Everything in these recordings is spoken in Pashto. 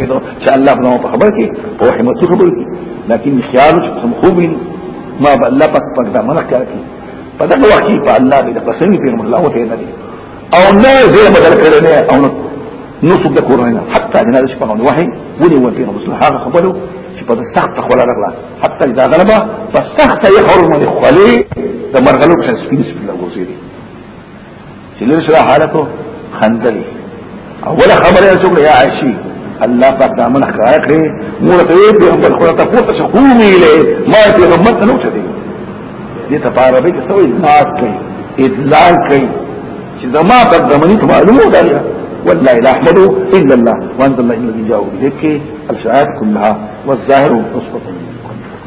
کېدو چې الله په نوم په خبر کې په وحي مسو خبر کې لكن خيار چې سم خوب ما به الله پاک پاک دا منه کړی په دغه وخت کې په الله دې قسم په الله وته نه او نه زه بدل کړی نه او نو څوک د کورونه حتی جنازه شپه نو وحي ولي و په مسو هغه خبرو چې په سخت خوله راغله حتی دا غلبه په سخت یې حرمه خولي د مرغلو څخه سپین سپین لګوسي چې لږ سره حالتو خندلې اوله خبره یې څومره یا عائشی الله پاک دا من ښکار کړې مور ته یې پیغمبر خو ته پورته شو قومي له ما پیغمبر ته نو چه دي دې ته پاره به څه وي ناز کوي ادلال کوي چې زما په دمنې ته معلومه ده والله لا احمد الا الله وانزل الله الذي جاء بذكر الشعائر كلها والظاهر والصفه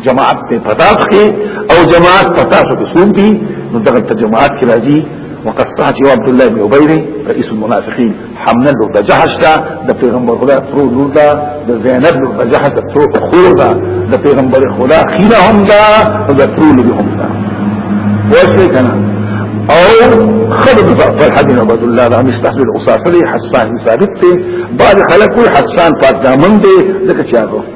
جماعت په پتا کې او جماعت پتا څو سوم دي نو دغه جماعت کې راځي وقد صحت يو عبد الله بن ابي رئيس المنافقين حمنا له بجحش دا د پیغمبر خدا ترو لور دا د زینب له بجحش د ترو خور دا د پیغمبر خدا خیره هم دا او د ترو لور هم دا واسه کنا او خبر پر حدین عبد الله دا مستحب العصاصری حسان ثابت ته بعد خلق حسان پاک دامن دے ذکر چاہو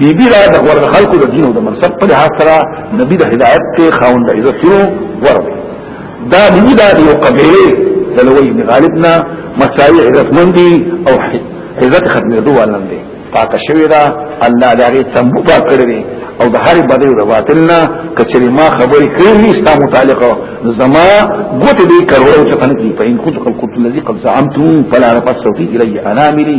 بی بی را د ورغ خلکو د دین او د منصب په لحاظ سره نبی د هدایت ته خاوند د عزت سره ورغ دا نبی دا یو قبیله د لوی ابن غالبنا مساوی عزت مندي او عزت ختمې دوه ولن دي پاک شوی دا الله لري تنبو پاک کړی او د هر بدیو د باطلنا کچری ما خبرې کړې ستا متعلق زما ګوت دې کروڑو څخه نه کی په ان كنت قد قلت الذي قد زعمتم فلا رفع صوتي الي انامري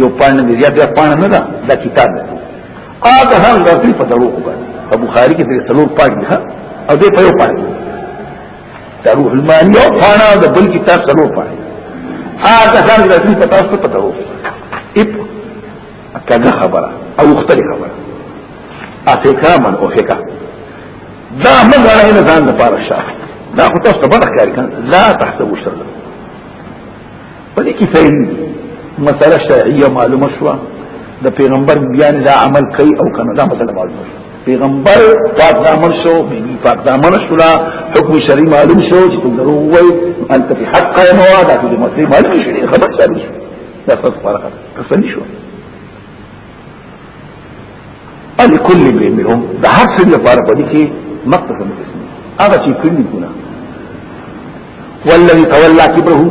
یو پاڼه دی یا پاڼه نه ده دا کتاب دی هغه هم د دې په دروغ باندې په بخاری کې د څلور پاک دي او دې په یو پاک دي دروغ المانی او پاڼه د بل کتاب څلور پاک هغه هم د دې په تاسو په دروغ اپ کګه خبره او اختری خبره افکا من افکا دا مګر نه ځان د پاره شاف دا خو تاسو ته برخه کاری کنه لا تحسبوا شر په دې کې فهم مسله شرعیه معلومه شوه د پیغمبر بیان دا عمل کوي او کنه دا مسله معلومه شوه پیغمبر پاک دامن شو بیبی پاک دامن شولا حکم شرعی معلوم شو چې کوم درو وای انت فی حق قائم وا دا کوم مسله معلوم شو خبر شوه دا څه فرق څه شو ان کل به منهم د هر څه لپاره په دې کې مقصد اسم هغه چې کړی ګنا والذي تولى كبره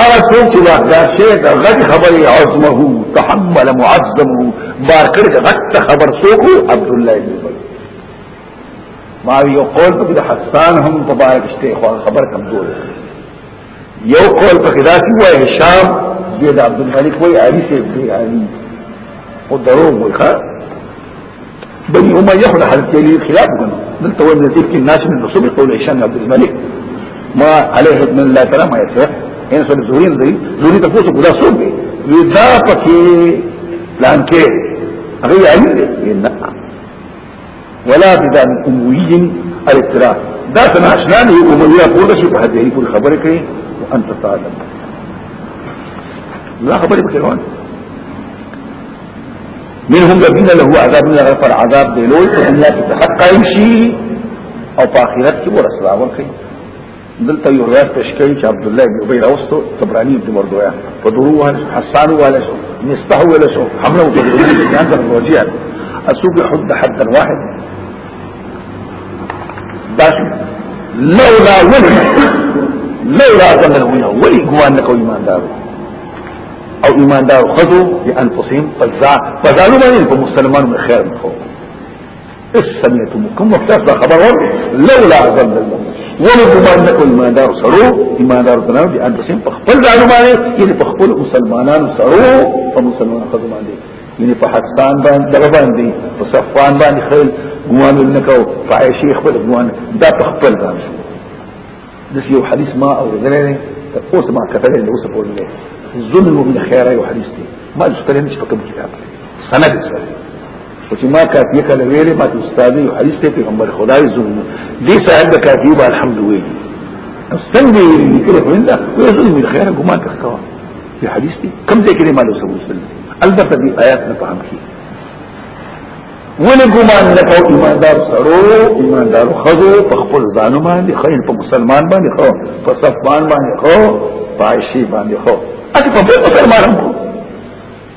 هغه څوک چې واقعا شي د غټ خبرې عظمه تحمل معظمه بار کړی د غټ خبر څوک عبد الله بن ابي ما یو قول په حسان هم مبارک شته خو خبر کمزور دی یو قول په خدا کې وای هشام بن عبد الملک وای علي سي بن علي او درو وای ښا بني اميه خو حضرت علي خلاف کنه دلته وای من ذکر الناس من رسول قول هشام عبد الملك ما عليه من الله تعالى ما يسير ان سر زوري زي زوري تاسو کو دا سوق دی دا پکې پلان کې هغه علي دی نه ولا بدا من اموي الافتراء دا تناشنا نه اموي پورته شي په هدي کول خبره کوي وانت تعلم لا خبره به روان منهم الذين له عذاب لا غفر عذاب دی لوی په دنیا کې حق او په آخرت کې ورسره ورکړي دلته یو روایت پیش کوي چې عبد الله بن ابي راوستو تبراني د مردویا په دروه حسان والے شو مستح والے شو حمله وکړه چې ځان سره وجیه اسوق حد حد واحد داش لولا ولا لولا ظن ولا ولي ګوان نه کوي ایماندار او ایماندار خذو بانفسهم فزا فزالو باندې مسلمانانو خیر مخو اس سمعتم کوم وخت دا خبر ور لولا ظن الله ولو ګمان نه کول ایماندار سره ایماندار ته نه دي ان تاسو په خپل ځان باندې یعنی په خپل مسلمانانو سره په مسلمانانو خدای باندې یعنی په حسان باندې دغه باندې په صفوان باندې خل ګمان نه کو په عائشه خپل ګمان دا په خپل ځان شو دسی یو حدیث ما او غیره اوس ما کتل له اوس په لور ظلم من خیره یو حدیث دی ما ستلم چې په کوم کتاب سند سره او چې ما کافیه کله ویلې ما ته استاد یو حدیث ته پیغمبر خدای زوم دې صاحب د کافیه با الحمد ویلې او څنګه یې لیکل خو انده وې زوم دې خیر ګمان تخوا دې حدیث دې کم ځای کې مالو سمو سره البته دې آیات نه فهم کی ولې ګمان نه کو ایماندار سره ایماندار خزو په خپل ځان باندې خیر په مسلمان باندې خو په صفوان باندې خو په عائشې باندې خو اته په مسلمان هم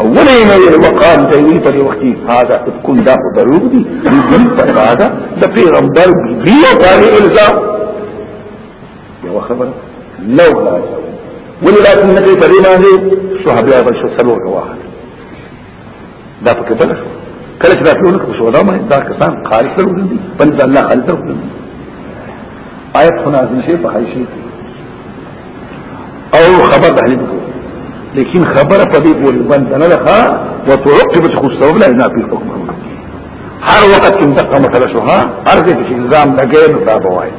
اولی نوی مقام دیوی پر وقتی هادا کم دا خو دروغ دی بیبی پر هادا دا پیغمبر بیبی بانی الزام یو خبر لو لا ولی رات نکی پر ایمانی صحابی آبا شو سلو رواحا دا پکی بلا شو کله چې راتلو نو شو دا مې دا کسان خارج ته وګورئ بل ځل الله خالد ته وګورئ آیت خو نازل شي په حیثیت او خبر تحلیل کو لیکن خبر په دې پورې باندې نه لخوا وتعقبت خو سبب لا نه په حکم هر وخت کې دغه مسله شو ها هر دې چې الزام لګې نو دا بوای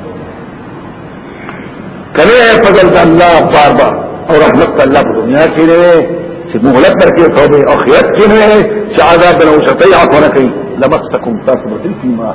کله فضل الله بار بار او رحمت الله په دنیا کې لري چې مهلت ورکړي توبه او خیرت کې نه چې عذاب نه وشتي عفو نه کوي لمسكم تاسو به فيما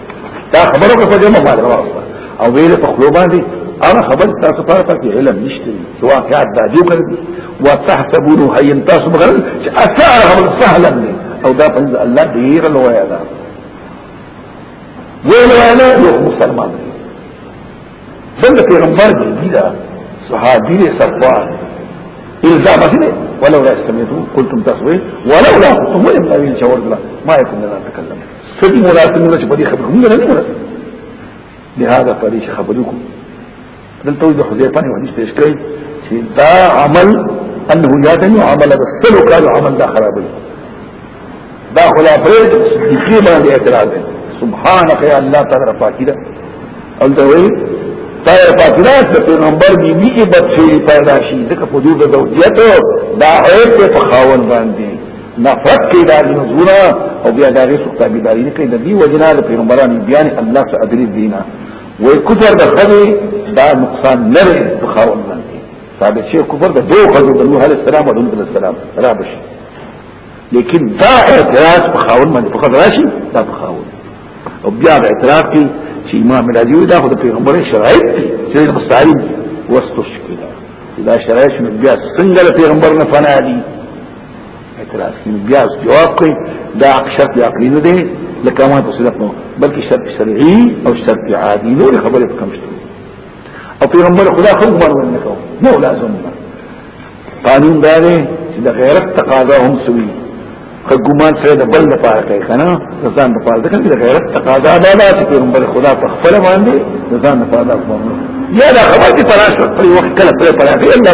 دا خبرو کې په دې مبالغه واسطه او ویل په خلو باندې هغه خبر تاسو په اړه کې علم نشته چې واقعات دا جو کړی وتحسبونه هي تاسو بغل چې اثر خبر سهل نه او دا پنځ الله ډیر لوی دا ویل انا یو مسلمان څنګه پیغمبر دی دا صحابي له صفوان الزام نه ولولا استمعتم قلتم تسوي ولولا قلتم ولم لا ينشور ما يكون لنا تكلم سدي مراتبونه چې په دې خبره موږ نه مرسته لهدا په دې خبرو کو دلته د حذیفه نه حدیث پیش کړي چې دا عمل انه یادن عمل السلو قال عمل دا خراب دی دا خلا پرېد صدیقی باندې اعتراض دی سبحانك يا الله تعالی پاکی دا او دا وی تا پاکی دا چې پیغمبر بی بی کې بچي پیدا شي ځکه په دې د زوجیت دا عیب په خاون باندې نفرت کوي دا نزونه او بیا دا غي سخت بيداری نه کوي د دې وجنا د پیغمبران بیان الله سره ادري دینا وای کفر د خلی دا نقصان نه لري په خاون باندې ثابت شي کفر د دوه خلکو د نوح عليه السلام او د نوح السلام را بشي لیکن دا اعتراض په خاون باندې په خاطر راشي دا په خاون او بیا د اعتراض کی چې امام راځي دا خو د پیغمبر شرایط دي چې د مستعین واستشکل دا شرایط بیا څنګه د پیغمبر نه فنا دي اعتراض کوي بیا جواب کوي دا شرط عقلی نه دی لکه ما تاسو لپاره بلکې شرط شرعي او شرط عادي نو خبره کوم شته او پیغمبر خدا خو باندې نه کوي نو لازم ده قانون دا دی چې د غیرت تقاضا هم سوي که ګمان سره د بل لپاره کوي کنه د ځان لپاره ده کنه د غیرت تقاضا دا ده چې پیغمبر خدا په خپل باندې د ځان لپاره کوي یا دا خبر چې پراشه په وخت کله پر پراشه الله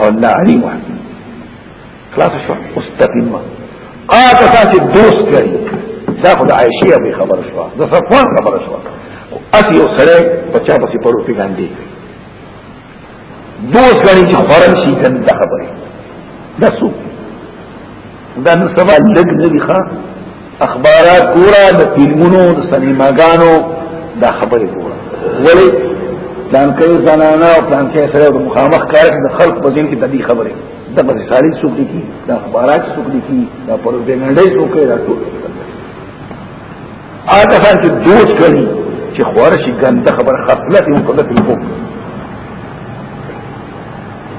او الله علیم خلاص شو مستقیم آه تساسی دوست کری دا خود عائشی ابی خبر شوا دا صفوان خبر شوا اسی او سره بچا پسی پرو پی گاندی دوست گانی چی خورن شی کن دا خبری دا سوک دا نو سبا لګ نه دي ښا اخبارات ګورا د فلمونو د سینماګانو دا خبرې ګورا ولی پلان کې زنانا او پلان کې سره د مخامخ کار د خلق په ځین کې د دې خبرې د پر ساري څوک دي کی د اخبارات څوک دي کی د پروپاګاندا څوک دی دا ټول هغه څنګه چې دوج کړي چې خوره شي ګنده خبر خپلت هم خپلت هم کو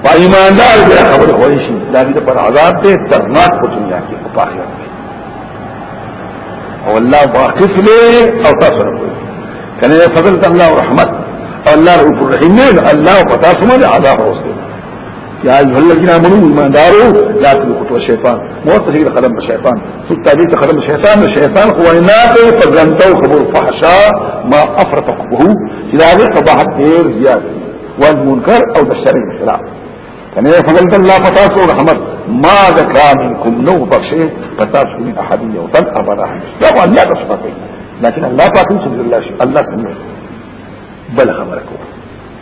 په ایماندار به خبر خوړی شي دا دې پر عذاب ته ترناک په دنیا کې په آخرت کې او الله واقف له او تاسو کنه فضل الله رحمت او الله رؤوف رحیم الله پتا سمجھ عذاب ورسته یا ایها الذین آمنو ایماندارو لا تلقوا شیطان مو ته قدم شیطان څو تعبیر قدم شیطان شیطان خو نه ته په ځانته خبر فحشا ما افرتقه چې دا غي قباحت ډیر زیات والمنکر او د شر خلاف کنه فضلت الله فتاسو رحمت ما ذکا منکم نو بخشه فتاسو من احد یوتن ابدا دا الله تسبحه لكن الله پاک سبحانه الله سمع بل خبركم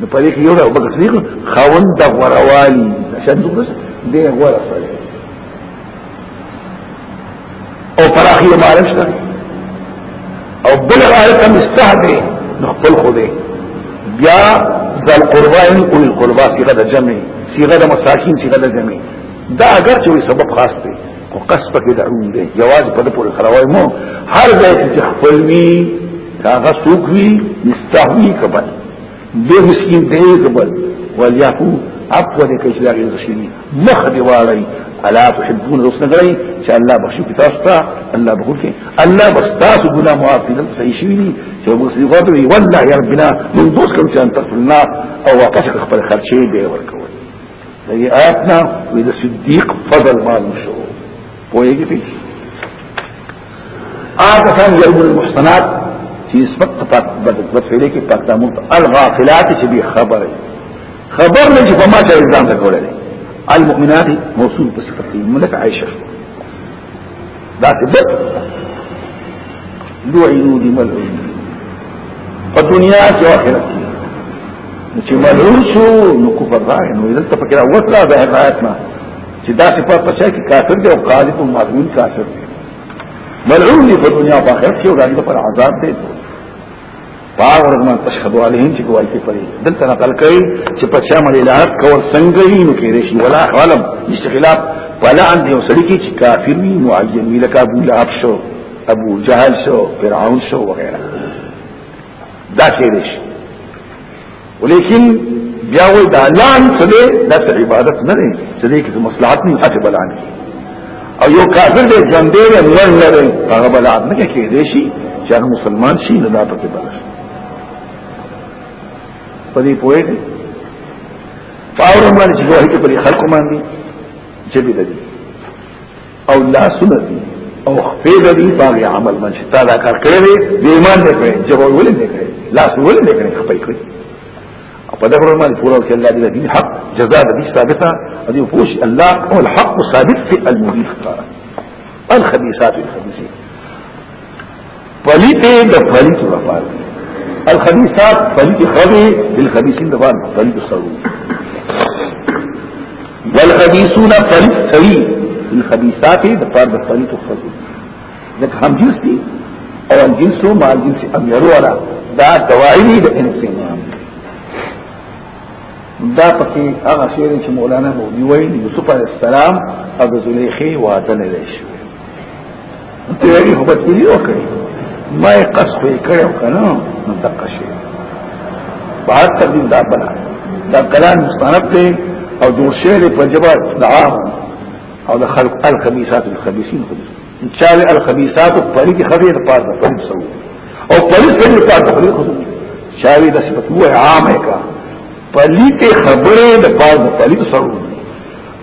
نو په دې کې یو ابو بکر صدیق خاوند د غوروالي عشان دوی دې غوړه سره او پراخي معلوم شته او بل غالب هم استهدي نو خپل خو دې بیا ذل قربان او القربا صيغه د جمع صيغه د مساکین صيغه د جمع دا اگر چې سبب خاص دی او قصبه کې د عموم دی جواز په دې پورې خلوای مو هر ځای چې خپلوي کاغه سوق وی مستحوی کبل دو مسکین دی کبل ولیاکو اقوى دې کې چې دا غیر شي مخ دی واړی الا تحبون رسول غړي چې الله بخشي کې تاسو ته الله بخور کې الله بس تاسو ګنا معاف دي صحیح شي دي چې موږ سړي غواړو والله يا ربنا من دوس کوم چې ان تغفر لنا او واقفك خپل خرچې دی ورکول دې آیاتنا وې د صدیق فضل مال مشهور پوهیږي په آتا سان یلم المحسنات چې سپک پات بدفعلی کې پات دامو الغافلات چې به خبره خبر نه چې په ما ته الزام ته کولای المؤمنات موصول په صفت کې ملک عائشه دا څه لعنو دي ملعون په دنیا کې او آخرت کې چې ملعون شو نو کفر راغی نو دلته فکر اوسه د حقایت نه چې دا چې په پچا کې کافر دی او قاضي په معلوم کافر دی ملعون دی په دنیا په آخرت کې او دغه پر عذاب دی پاو رغم تشهد علیهم چې ګوال کې پرې دلته نقل کوي چې پچا مړي لحق کور څنګه یې نو کې رشي ولا علم استخلاف ولا عند یو سړي کې چې کافر وي معین وي لکه ابو لهب شو ابو جهل شو فرعون شو وغيرها دا کېدې شي ولیکن بیا وې دا لان څه دې دا عبادت نه دی څه دې کې مصلحت نه حق بلان او یو کافر دې ژوند دې مړ نه دی هغه بلان نه کېدې شي چې هغه مسلمان شي نه دا پکې بلان په دې پوهې دې فاورم باندې چې دوی په خلکو باندې چې دې او لاسونه دي او خپې د دې باغې عمل من چې تا دا کار کړی دی د ایمان نه کړی چې وایي ولې نه کړی لاس ولې نه کړی خپې کړی او په دغه باندې پورا کې الله دې دې حق جزاء دې ثابته او دې پوښ الله او الحق ثابت في المبيح الخبيثات الخبيثين پلیت د پلیت لپاره الخبيثات پلیت خبي للخبيثين لپاره پلیت سرو والخبيثون پلیت سوي للخبيثات لپاره د پلیت خبي لکه هم جنس دي او هم جنس او مال جنس ام يرو ولا دا دواعي د انسان دا پکې هغه شعر چې مولانا مولوی ویل یوسف علی السلام او زلیخی وعده نه لري تیاری خو بد کړی او کړی ما یې قص خو یې کړو کنه نو دقه شي بار تقدیم دا بنا دا کلام مستند دی او جوړ شوی دی په جواب دعام او د خلق الخبيثات الخبيثين خبيث ان شاء الله الخبيثات پری کی خبر پاس ده پری سو او پری سو نه پاس خبر خو شاوی د صفت هو عامه کا پلیت خبره د پاس پلیت سو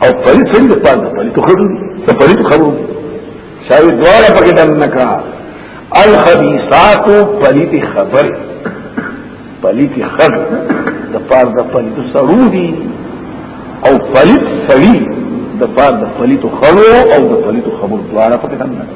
او پری سړي د پاره پری ته خبرو ته پری ته خبرو شاوی دواړه پکې دن نکا الخبيثات پری ته خبر پری ته خبر د پاره د پری ته سړو دي او پری سړي د پاره د پری ته خبرو او د پری ته خبرو دواړه پکې دن نکا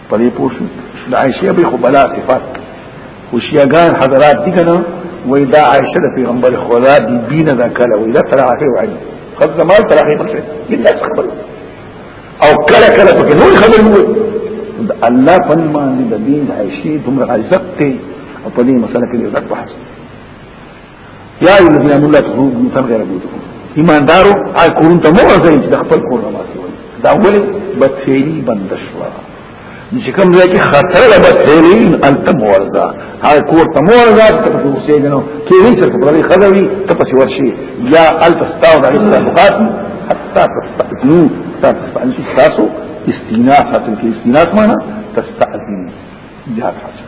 په دې پوه شو د عائشه به خو بلا صفات خو شیعګان حضرات دي کنه وای دا عائشه د پیغمبر خدا دی بینه دا کله وای دا تراخه وای خد زمال تراخه پکې الا خبر او کله کله پکې نور خبر وای الله فن باندې د دین عائشه تم عزت ته او په دې مسله کې عزت وحسن یا ایو الذین آمنوا لا تدخلوا بيوتا غیر بیوتکم ایماندارو آی کورون ته مو ورځئ چې د خپل کور نه ماسي وایي دا ولې بدفعلی بند شو چې کوم ځای کې خطر له بدفعلی انت مورزا هاي کور ته مورزا ته په اوسې جنو کې وی چې په لري خدوي ته په ورشي یا الف استاو د استفقات حتا تستأذنو تستأذنو تاسو استیناف حتم کې استیناف معنا تستأذن جهاد حاصل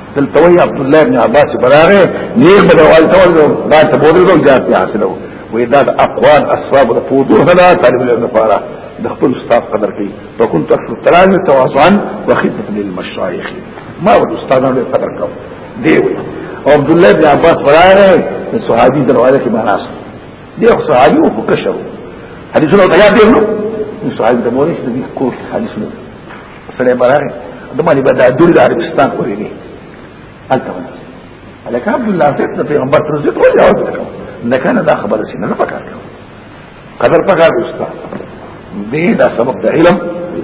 دلتوی عبداللہ ابن عباس براغه نیغ بدوال تول دا تبودل دو جاتی حاصلو وی دا دا اقوال اسباب دا فوتو خدا طالب العلم فارا دا خپل استاد قدر کی فکنت اکثر تلازم توازعان وخدمت للمشایخ ما ود استادان لی قدر کاو دیوی عبداللہ ابن عباس براغه صحابی دلواله کی ماناس دیو صحابی و فکشرو حدیثنا تیار دیو نو صحابی دمونیش نبی کوش حدیثنا سره برار د مالي بدا دور د عربستان خوري دي الته لك عبد الله سيد ته پیغمبر تر زیات ولې اورځ کړو نه کنه دا خبره شي نه پکار کړو قدر پکار استاد دې دا سبب د علم دی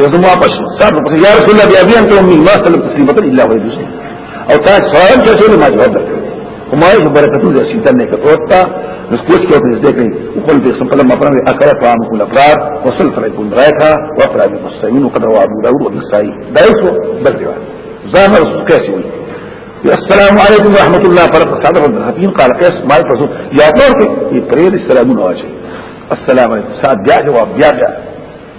یو زما پښ صاحب په یا رسول الله بیا بیا ته امي ما سلام تسلیم بتل الا ولا دوسه او تا سوال چې ټول ما جواب درکړ وما یې برکتو دې سیدل نه کوتا نو کوڅ کې په دې کې او خپل دې سم قلم مفرم اکره طعام کول افراد وصل فرای کول راکا و افراد مستعين وقد رواه ابو داود والنسائي دا یو بل دی ځان رسول کیسه وي السلام علیکم ورحمۃ اللہ فرق صدر الحفین قال قیس مال پسو یا طور کې پرې السلام علیکم السلام علیکم سات بیا جواب بیا بیا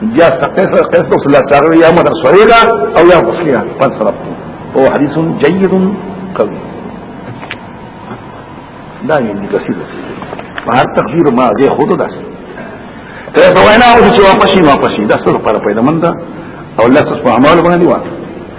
بیا قصد قصد صلی الله علیه یا مدر سویدا او یا مسلیا پن سره او حدیث جید قوی دا یې دې کثیر هر تقدیر ما دې خود ده ته په وینا او چې واپس شي واپس شي دا څه لپاره پیدا مند او الله سبحانه و تعالی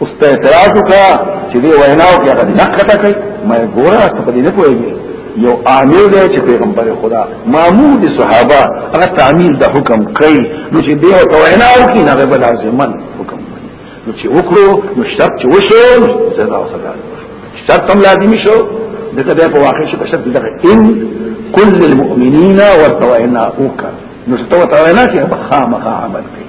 اوس ته اعتراض وکړه چې دی ویناو کې هغه نه کته کوي مې ګوره ته په دې نه پوهیږي یو عامل دی چې پیغمبر خدا مامور دي صحابه هغه تعمیل د حکم کوي نو چې دی او ویناو کې نه به لازمن حکم نو چې وکړو نو شرط چې وشو جزا او سزا شرط هم لازمي شو دغه د په واقع شي په شرط دغه ان كل المؤمنين وتوعنا اوکا نو ستو توعنا کې به خامخا عمل کوي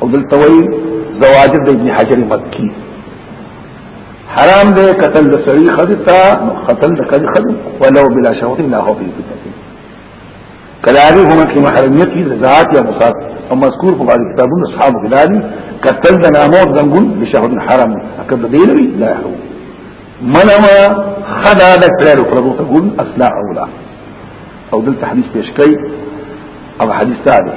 او دلته وی زواجد ابن حجر مکی حرام دے قتل د سړی خدتا قتل د کړي خد ولو بلا شهوت لا هو په کتابه کلاری هم کی محرمیت کی ذات یا مصاب او مذکور په بعضی کتابونو اصحاب کلاری قتل د نامو زنګون بشهوت حرام اکد دی لوی لا هو منما خدا د کړه ورو ورو ته ګون اصلاح اولا او دلته حدیث پیش کړي او حدیث تعالی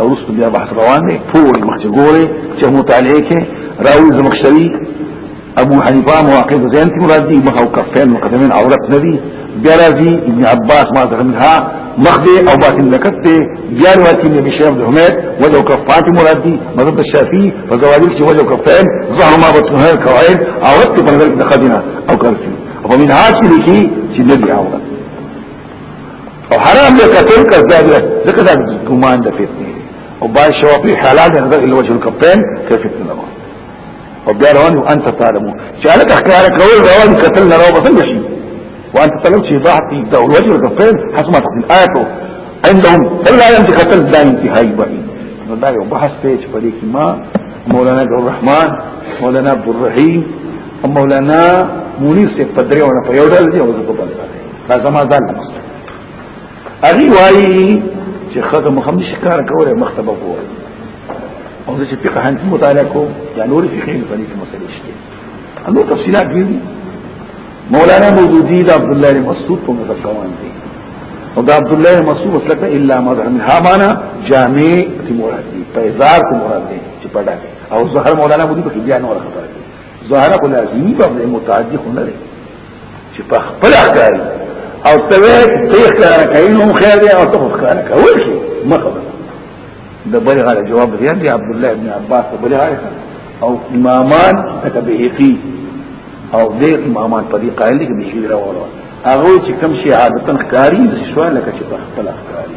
او رسو بیا بحث روان دی ټول مخکې ګوري چې مطالعه کې راوي زمخشري ابو حنیفه مواقع زین کې مراد دي مخ او کفین مقدمین عورت ندي بیا راځي ابن عباس ما ذکر منها مخ دی او باطن لکت دی بیا روایت کې نبی شیخ حمید وجه او کفات مراد دي مذهب الشافعي فزوالي چې وجه او کفین ظهر ما بطنها القواعد عورت په نظر کې خدینه او کړی او منها چې لکی چې نبی عورت او حرام دې قتل کړ دا دې ځکه دا ګمان د فتنه او با شو په حلال نه دغه وجه الکفین کې فتنه ده او بیا روان او انت طالب چې هغه تخکار کول روان قتل نه راو بسنګ شي وانت طالب چې ضاحت دې او وجه الکفین حسمه تقدير آیاتو عندهم فلا ينتهي قتل دا انتهائی بقي نو دا یو بحث ته چې په دې کې ما مولانا عبد الرحمن مولانا عبد الرحیم مولانا مونیر سے پدریونه په یو ډول دی او زه په بل ډول دا زما ځان مسله هغه وایي چې خدای محمد شکار کوله مختبه کوله او چې فقه هنځ مطالعه کو یا نور فقه په دې کې مسله شته انو تفصيلات دي مولانا مودودی دا عبد الله بن مسعود په مذهب روان دي او دا عبد الله بن مسعود مسلک الا مذهب من هامانا جامع تی مراد دي پیزار تی مراد دي چې پډا او زهر مولانا مودودی په بیا نور خبره دي زهر خو لازمي په متعدی خو نه چې په خپل ښکاری او ته ته ښکار کوي نو خیر دی او ته ښکار کوي شي مخه د بل غره جواب دی دی عبد الله ابن عباس بل غره او امامان تکبهقي او دې امامان په دې قائل دي چې بشیر راوړو هغه چې کوم شي عادتن ښکاری د شوال لکه چې په خپل ښکاری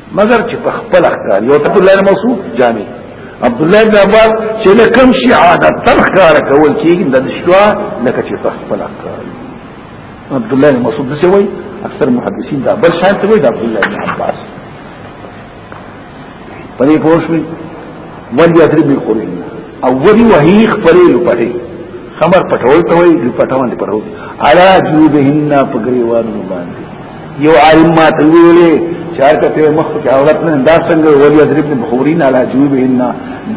مگر چې په خپل ښکار یو عبد الله مسعود جامع عبد الله بن عباس چې له کوم شي عادت تر ښکار کول کېږي د شوا لکه چې په خپل ښکار عبد الله بن مسعود څه وایي اکثر محدثین دا بل شان ته وایي عبد الله بن عباس په دې پوښتنه ولې اثر به کوي او ودي وهي خپل لپاره خبر پټول ته وایي لپټوان لپاره الا جوبهن پګریوان باندې یو عالم ما تنویلی چار کته مخ کې عورت نه دا څنګه ولی ادرب نه بخورین علی جوبهن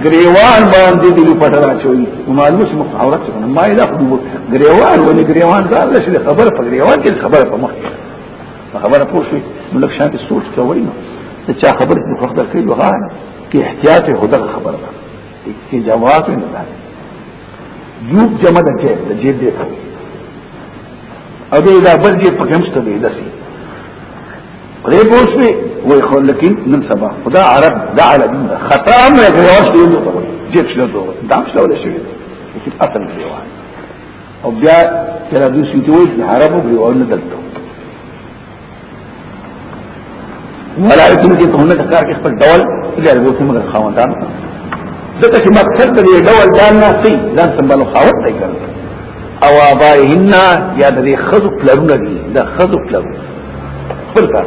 گریوان باندې دی پټرا چوي معلومه مخ عورت څنګه ما اله خو گریوان ونی گریوان دا لږ خبر په گریوان کې خبر په مخ خبره پوه شي نو لکه شانتي سوچ کوي نو چا خبر په وخت کې وغاړه کې احتیاط هدا خبره ده کې جواب نه ده جوب جمع د جیب د جیب دی او دې دا بل جیب په کمسته دی دسی پرې پوښتې وای خو لکن نن سبا خدا عرب دا عربي دا خطا مې غواړم چې یو څه جیب شلو دوه دا شلو له شي چې اصل دی وای او بیا چې د دوی سیټوي عربو غواړي نه دلته ولایتونو کې په هنر کار کې خپل ډول دې ارزو کې مګر خاوندان ځکه چې مقصد دې ډول ځان نه سي ځان سمبالو خاوند دی کړ او ابایهن یا دې خذ پلرونه دي دا خذ پلر خپل کار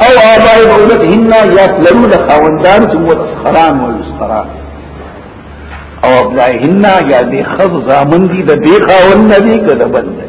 او آبائی بولتهن یا پلرو دا خاوندان چو مو تسخران و یسخران او ابلائهن یا دی خض زامن دی دا دی خاوند دی که دا بند دی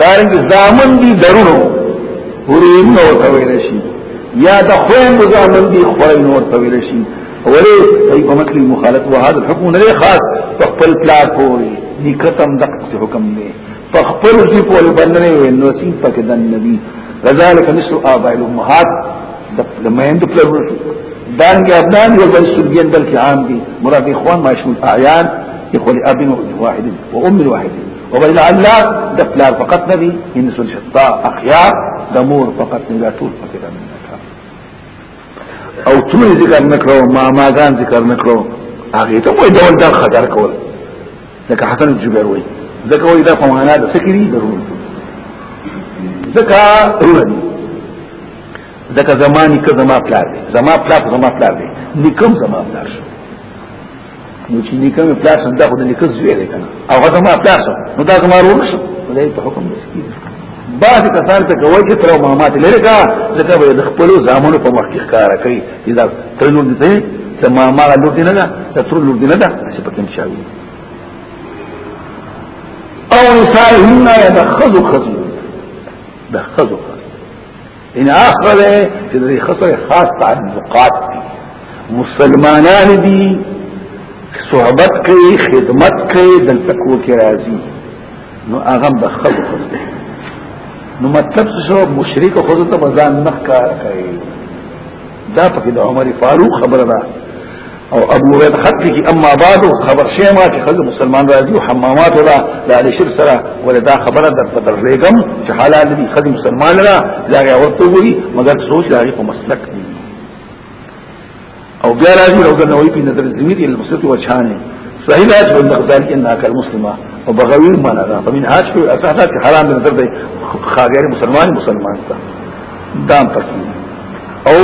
دارنګ زامن دي درونو ورین نو تویل شي یا د خوین زامن دي خوین نو تویل شي ورې صحیح په مکلی مخالفت وه هدا حکم نه خاص په خپل پلار پورې نکتم دقت حکم دی په خپل دې پورې باندې وې نو سین پکې د نبی رضالک مثل آباء الامهات د مهند په لور دانګ ابدان یو بل سلګین دل کې عام دي مراد اخوان ماشمول اعیان اخوان اب واحد و ام واحد او ویل الله د پلار فقط نه دي ان سن شتا اخيار د مور فقط نه ټول فقط نه او ټول ذکر نکړو ما ما ځان ذکر نکړو هغه ته وای ډول ډول خطر کول لکه حسن جبیر وای ځکه وای دا په معنا د سکری درول ځکه ورن ځکه زمانی که زما پلار دی زما پلار زما پلار دی نکم زما پلار شو نو چې نیکه مې پلار شم دا خو د نیکه زوی دی کنه او هغه ما پلار شم نو دا زما ورور شم دا په حکم د سکی بعض کسان ته کوي چې تر مامات لري کا ځکه به د خپل زامنو په مخ کې ښکار کوي چې دا تر نور دي ته ما ما لور دي نه ده ته تر لور دي نه ده چې پکې نشاوي او نسائهن يدخذ خزو دخذ خزو ان اخر ہے چې د خسر خاص تعلقات دي مسلمانان دي صحبت کوي خدمت کوي دلته کو کې راځي نو هغه به خلق دی نو مطلب څه شو مشرک خود ته بزان نه کار کوي دا پکې د عمر فاروق خبره ده او ابو عبید خط کی اما بعد خبر شیما ما چې خلک مسلمان راځي او حمامات ولا د علی شر سره ولا دا خبره در په درېګم چې حلال دي خلک مسلمان را لاغه ورته وي مګر سوچ لري په مسلک دي او بیا راځي روزه نوې په نظر زمیر یې مسلک و چانه صحیح دا چې د غزال کې نه کار مسلمه او بغوی معنا دا فمن هاش په اساسات حرام نظر دی خاغیر مسلمان مسلمان ته دام پکې او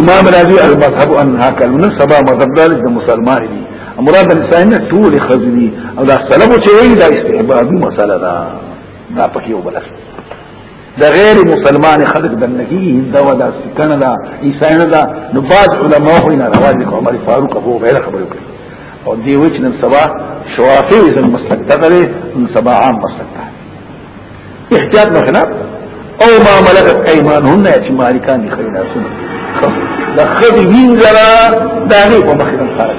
امام رازي المذهب انها کلمه سبا مذهب دار د مسلمان دي مراد الانسان ټول خزني او دا سلب چې وی دا استحبابي مسله ده دا پکې وبلغ د غیر مسلمان خلق د نکی هند و دا سکنه دا عیساین دا نو بعض علماء خو نه رواج کو عمر فاروق ابو غیر خبرو کوي او دی وچ نن سبا شوافی زم مسلک تغلی نن سبا عام مسلک احتیاط مخنا او ما ملکت ایمانهن چې مالکان دي خینا سنه دا خدي وین زرا دا نه په مخه کوم خارج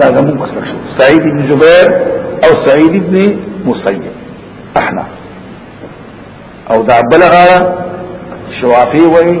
دا زمون بس شو سعید بن جبیر او سعید بن مسیب احنا او دا بلغه شوافی وای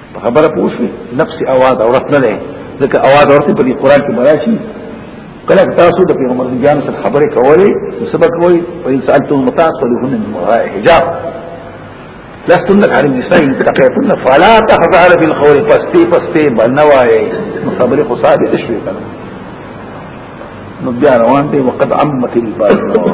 خبره پوښوي نفس اواز اورت نه ده ځکه اواز اورته په قرآن کې مراشي کله تاسو د پیغمبر جان سره خبرې کولې سبق وای په انسان ته متاس ولهن من وراء حجاب لستن لك على النساء ان تقيتن فلا تخضعن بالقول فاستي فاستي بنواي خبرې خو ثابت شوې کنه نو بیا روان دي وقد عمت البلوى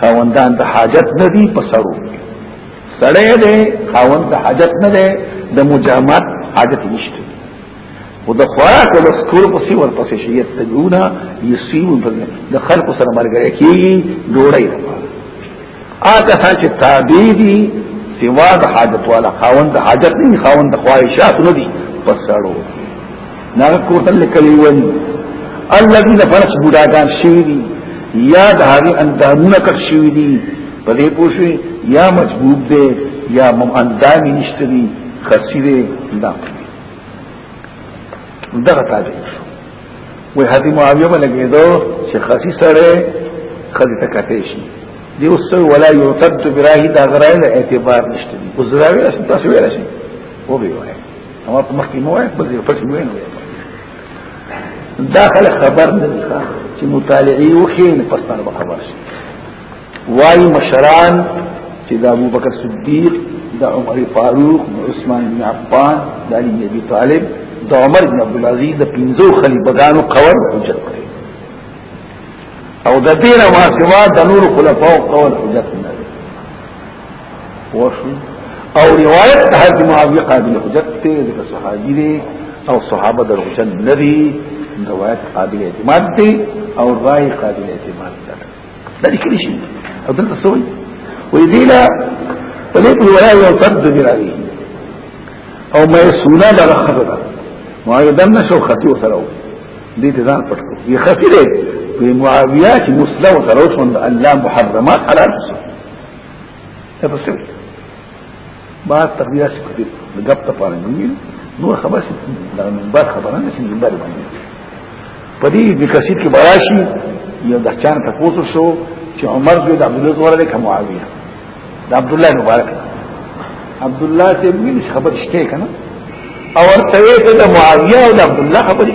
خاوندان د حاجت نه دی په سرو سړی دی خاوند د حاجت نه دی د مجامات حاجت نشته او د خوراک او سکور په سی ور پسې شي یتجونا یسیون د خلق سره مرګره کیږي ډوړی آکه چې تابع دي سوا د حاجت والا خاوند د حاجت نه خاوند د خواهشات نه دي پسړو ناغه کوتل کلی ون الذين فرس بډاګان شوی دي یا د هغه اندامونه کټ شوی دي په دې پوښي یا مجبوب دي یا مم اندامي نشته دي خرسي دي دا دغه تاج شو وې هدي معاویه باندې دو چې خرسي سره خدي تکته شي دی اوس ولا یعتد براه دا غرایل اعتبار نشته دي وزراوی اصل تاسو ویل شي وو به وایي هغه په مخ کې مو وایي په دې پټ مو نه دا خلک خبر نه دي چې مطالعه وکړي نه پښتانه به خبر شي وايي مشران چې د ابو بکر صدیق د عمر فاروق د عثمان بن عفان د علي بن ابي طالب د عمر بن عبد العزيز د پنځو خلیفګانو قول حجت کړي او د دې نه ما سوا د نور خلفاو قول حجت نه وشو او روایت د حضرت معاویه قابل حجت ته د صحابي دي او صحابه د حجت ندي روایت قابل اعتماد دي او رائے قابل اعتماد ده دا لیکل شي او دلته سوي وې دي لا په دې په ولا یو تد برایي او مې سونه د خبره ما یې دنه شو خسي وسره دې ته ځان پټو یې خسي دې په معاویه چې مسلو سره وسوند الله محرمات حلال ته پسې ما تغییر څه کوي د غپ ته پاره نه نور خبر څه دا منبر خبره نه چې منبر باندې په دې د کثیر کې براشي یو د چان ته پوسو شو چې عمر بن عبد الله زوره له معاویه د عبد الله مبارک عبد الله سے مين خبر شته کنه او ورته ته د معاویه او د عبد الله خبرې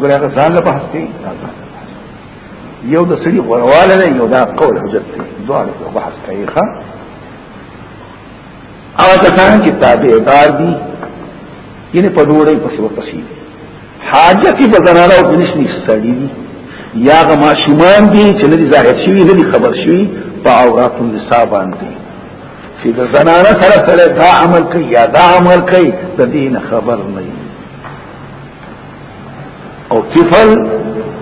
ګره غزان له پاسته یو د سړي غرواله نه یو دا قول حجت دی دوه په بحث کوي ښا او کسان چې تابع دار دي ینه په ډوړې پسې ورپسې حاجت په زنانه او بنش نشړي دي یا غ ماشومان دي چې نه دي ظاهر شوی نه دي خبر شوی په عورت النساء باندې چې د زنانه سره سره دا عمل کوي یا دا عمل کوي د دین خبر نه او طفل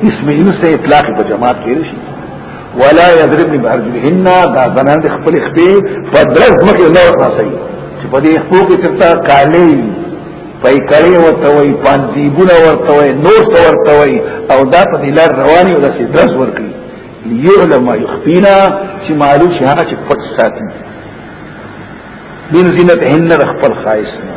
اسم انس ته اطلاق په جماعت کې شي ولا يضربن بارجلهن دا زنان د خپل خپې په درز مکه نه ورسي چې په دې خپو کې ترتا کالې پای کړي ورته وي پانځيبونه ورته وي نور څه ورته وي او دا په دې لار رواني او د سي درز ورکړي ليعلم ما يخفينا چې معلوم شي هغه چې پټ ساتي دین زینت هن خپل خایس نه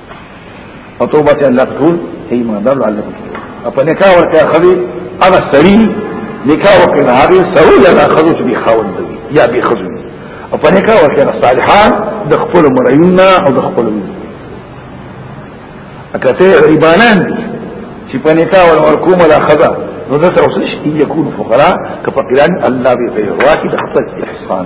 او توبه ته الله قبول ایمان دار الله قبول په نکاح ورته خدي هغه سړي نکاح وکړ هغه سړي لا خدوت به خاوند وي یا به خدوت او په نکاح ورته صالحان د خپل مراینا او د خپل اکته غریبانان چې په نکاح ور ورکوم لا خدا نو دا سره وسش ان يكون فقراء كفقران الله به غير واحد خپل احسان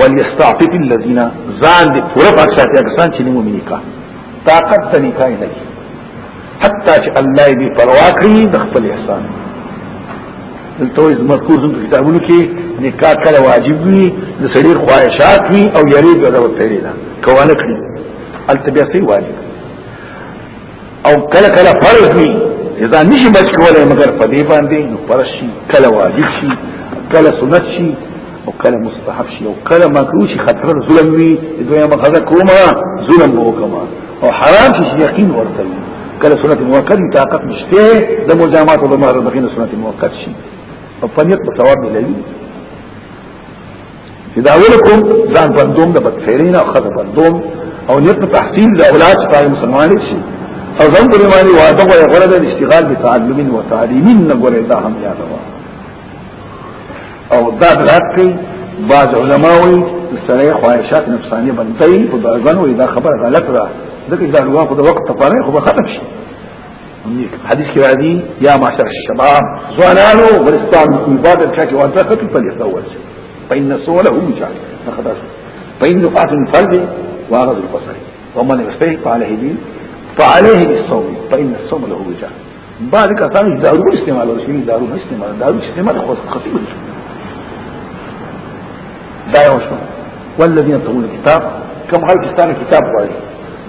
وليستعفف الذين زان دي پورا پاک ساتي اکسان چې نمو منی کا طاقت ته نکاح نه کی حتی چې الله دې پروا کوي د خپل احسان دلته یې مذکور زم کتابونو کې نکاح کله واجب وي د سړي خواهشات وي او یری د ضرورت لري دا کوانه کړی التبیا سي واجب او کله کله فرض وي اذا نشي بچ کولای مگر په دې باندې نو فرض شي کله واجب شي کله سنت شي او کله مستحب شي او کله مکروه شي خطر ظلم وي دوی ما خذا کوما ظلم وکما او حرام شي یقین ورته کله سنت موقت طاقت نشته د مجامات او د مهر بغین سنت موقت شي او پنیت په ثواب ملوي دا ولکم ځان بندوم د بدخیرین او خد بندوم او نیت تحصیل د اولاد په مسلمان شي او ځان په معنی واده غوړه غوړه د اشتغال به تعلم او تعلیم نه غوړه دا هم یاد و او دا راکې بعض علما وي سره خواهشات نفسانيه بنتي په ځان وي دا خبر غلط را ځکه دا لوه خو د وخت په اړه خو به ختم شي حدیث کې راځي یا معاشر الشباب ځوانانو ورستان کوم بعد چا کې وانت خطو په لښه ورسې فإن سوله هم چا خدا فإن نقاط الفرد وعرض البصر ومن يستيق عليه دي فعليه بالصوم فإن الصوم له وجه بعد کا ثاني دارو استعمال ورسې دارو استعمال دارو استعمال خو خطيب دا یو شو والذین تقول الكتاب كم هل كتاب كتاب وایي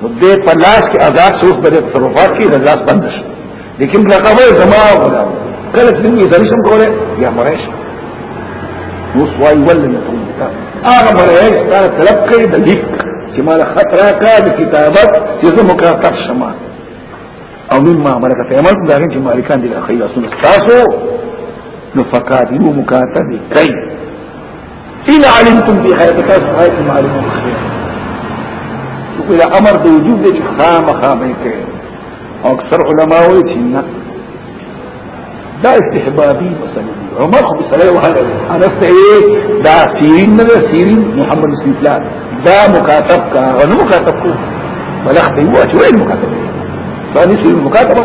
نو دې په لاس کې آزاد شوخ بلې تصرفات کې د لاس بند شي لیکن رقبه زما ولا کله چې موږ درې شم کوله یا مرش اوس وای ولې نه کوم تا هغه مرش تا طلب کوي د لیک چې مال خطر کا د کتابت چې زه مکاتب شمه او مما ملکت ایمان دا غین چې مالکان دي خیر اسونه تاسو نو فقادینو مکاتب کوي ان علمتم في حياتك فهي معلومه خير وکړه امر د وجوب دې خامخا به کوي او اکثر علما وایي چې نه دا استحبابي مسله دي عمر خو مسله وهله انا ته دا سیرین نه سیرین محمد بن فلان دا مکاتب کا او نو مکاتب کو بلخ دی وایي مکاتب ثاني سیرین مکاتبه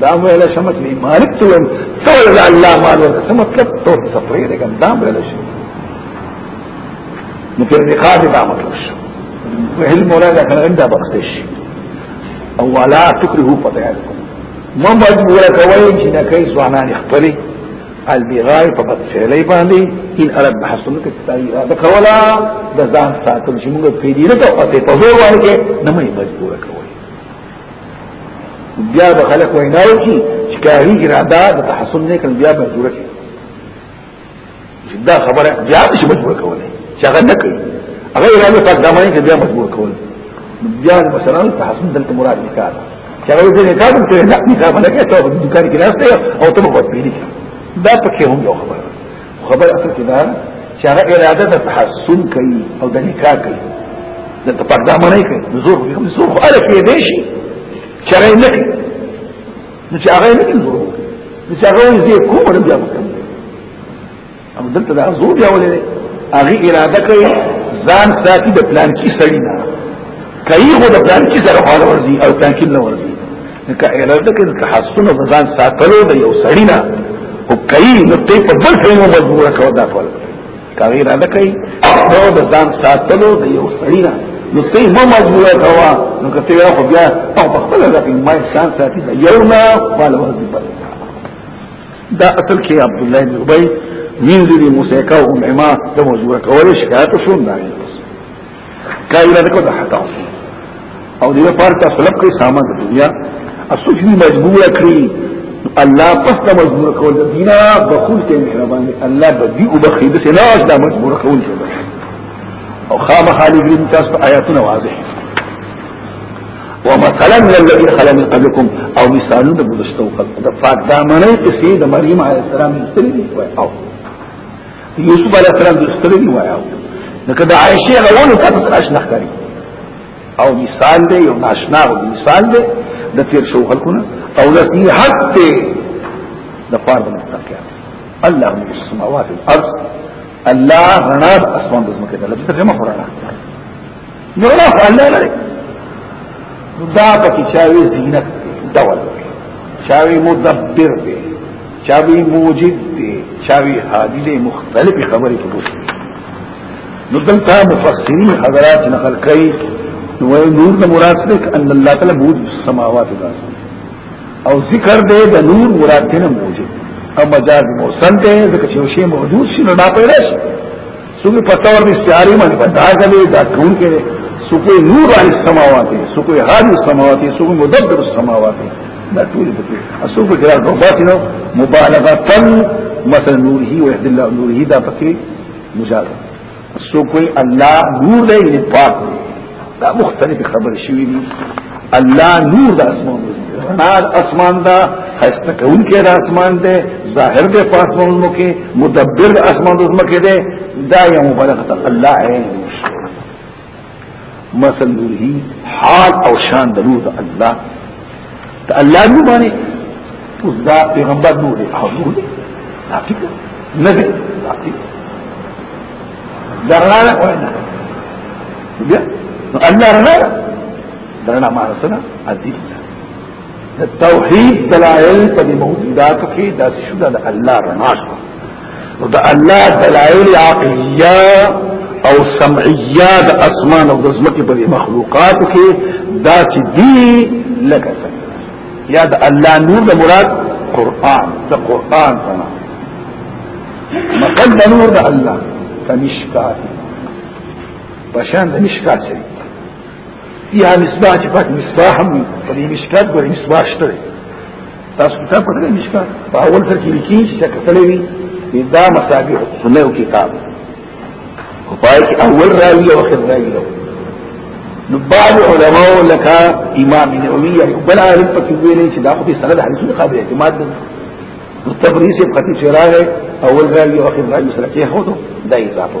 دا ویل شم چې مالک ته ویم ټول د الله مال ورته سم مطلب ته سفرې دې کوم دا ویل شم نو په نقاب دا مطلب شو وهل مولا دا کله انده بختش او ولا تکرهو پدایکم ما مجبور کوي چې نه کوي ځوانان خپلې البغاي په بدفعلي باندې ان ارد حسن کې تغیر دا کولا د ځان ساتل چې موږ پیډیره ته پته په ځوان کې نه مې مجبور کوي بیا به خلک ویناو کی چې کاری اراده د تحصل نه کړ بیا به ضرورت دا خبره بیا به مجبور کوله چې هغه نه کوي هغه اراده پاک دمای کې بیا مجبور کوله بیا مثلا تحصل دلته مراد نکاح چې هغه دې نکاح کوم چې نکاح نه کوي ته د دکان کې راځي او ته په پیری دا پکې هم یو خبره خبر اصل کې دا چې هغه اراده د تحسن کوي او د نکاح کوي د تپاک دامنه کوي د زور کوي زور خو الف یې دی شي چې هغه نه کوي نو چې هغه نه کوي زور نو چې هغه یې کوم نه بیا کوي او دلته دا زور یا ولې هغه اراده کوي ځان ساتي د پلان کې سړی نه کوي خو د پلان کې سره خور ورزي او پلان کې نه ورزي که اراده کې تحسن او ځان ساتلو د یو سړی نه او کوي نو ته په بل څه مو مجبور کړو دا ټول که اراده کوي نو د ځان ساتلو د یو سړی نه نو ته مو مجبور کوا نو که ته یو خو بیا او په خپل ځای کې ما شان ساتي دا یو نه خپل وظیفه دا اصل کې عبد الله بن ابي وینځي موسی کا او ما ته مجبور کول شکایت شوم نه کای نه کو دا حتا او دې پر تاسو لکه سامان د دنیا اسوچ دې مجبور کړی الله پس ته مجبور کول دینا بخول ته مهربان دی الله بدی او بخیل سه لاش دا مجبور کول دی او خام خالد دې تاسو آیاتونه واضح ومثلا الذي خلق من قبلكم او مثالون د بودستو خلق د فاطمه نه قصې د مریم علیه السلام سره دی او یوسف علیه السلام د سترګې وایو نو کدا عائشه غوونه تاسو آشنا کړی او مثال دی یو ناشنا او مثال دی د تیر شو خلقونه او د نصیحت دی د فرض متقیات الله من السماوات والارض الله غنا اسمان د زمکه د لږه مخ ورانه نو الله الله لري دا پکې چاوي زینت ډول چاوي مدبر دی چاوي موجد دی چاوي هادي دی مختلف خبرې کې بوسي نو دلته مفسرین حضرات نقل کوي نو نور د مراد څه ان الله تعالی بود سماوات دا او ذکر دې د نور مراد نه موجود او مجاز موصل دې ځکه چې یو شی موجود شي نو دا پیدا شي سوکې په تور دې سیاري باندې په دا غلې دا کون کې سوکې نور علی السماوات سوکې هادي السماوات سوکې مدبر السماوات دا ټول دې په اسوب کې راځو باطنو مبالغه تن مثلا نوره ويهد الله نوره دا پکې مجاز سوکې الله نور دې پاک دی دا مختلف خبر شوی دی الله نور د اسمان نال اسمان دا خسته کون کې د اسمان دی ظاهر د پاسمانونو کې مدبر د اسمانونو کې دی دا یو مبالغه الله عین مثل نوره حال او شان د نور د الله ته الله نو باندې اوس دا پیغمبر نو دی او نو دی حقیقت نه دی حقیقت درنه وینا بیا الله رنا درنه ما سره ادي توحید دلائل په موجودات کې دا شوه د الله رنا شو او د الله دلائل عقلیه او سمعیه د اسمان او د زمکه په مخلوقات کې داسې دي لکه څنګه یا د الله نور د مراد قران د قران څخه مقل د نور د الله فمشکات بشان د مشکات سره یا مصباح چې پاک مصباح هم په دې مشکات ګورې مصباح شته تاسو کتاب پټه نشکا په اول سر کې لیکي چې کتلې وي دا مصابيح سنه او کتاب او پای کې اول راوي او اخر راوي له نو بعض علماء لکه امام نووي او بل عالم په کې ویلي چې دا خو په سند حدیث قابل اعتماد دی نو تبریز په خطي چراغ اول راوي او اخر راوي سره کې هو دا اضافه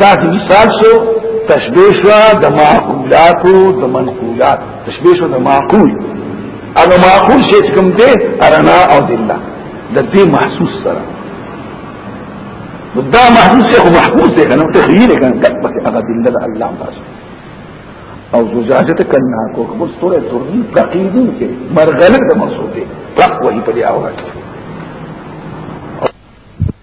دا مثال شو تشبیه شو د معقولاتو د منقولات تشبیه شو د معقول هغه معقول شي چې کوم دی ارنا او دله د دې محسوس سره دا محسوس یو محسوس دی کنه تخیل کنه کټ پس هغه دله د الله تاسو او زجاجت کنا کو کوم ستوره ترنی تقیدین کې مرغله د مسعود تقوی په دی اورات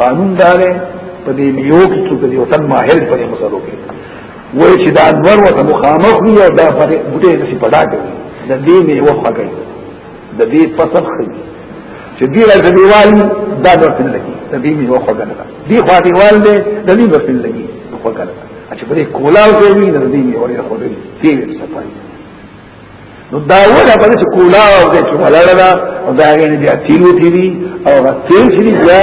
قانون دار په دې یو کې چې یو تن ماهر په دې مسلو کې وایي چې دا انور وته مخامخ دی او دا په بوټي د سپدا کې د دې مې وخه کوي د دې فصل خي چې دې راځي دیوال دا ورته نه لګي د دې مې وخه کنه دې خو دیوال دې د دې ورته نه لګي وخه کنه چې په دې کولاو کې وي د دې مې اوري خو دې دې صفای نو دا ولا په دې کولا او دې چې ولړدا او دا غي نه بیا تیل وتی دي او هغه تیل چې بیا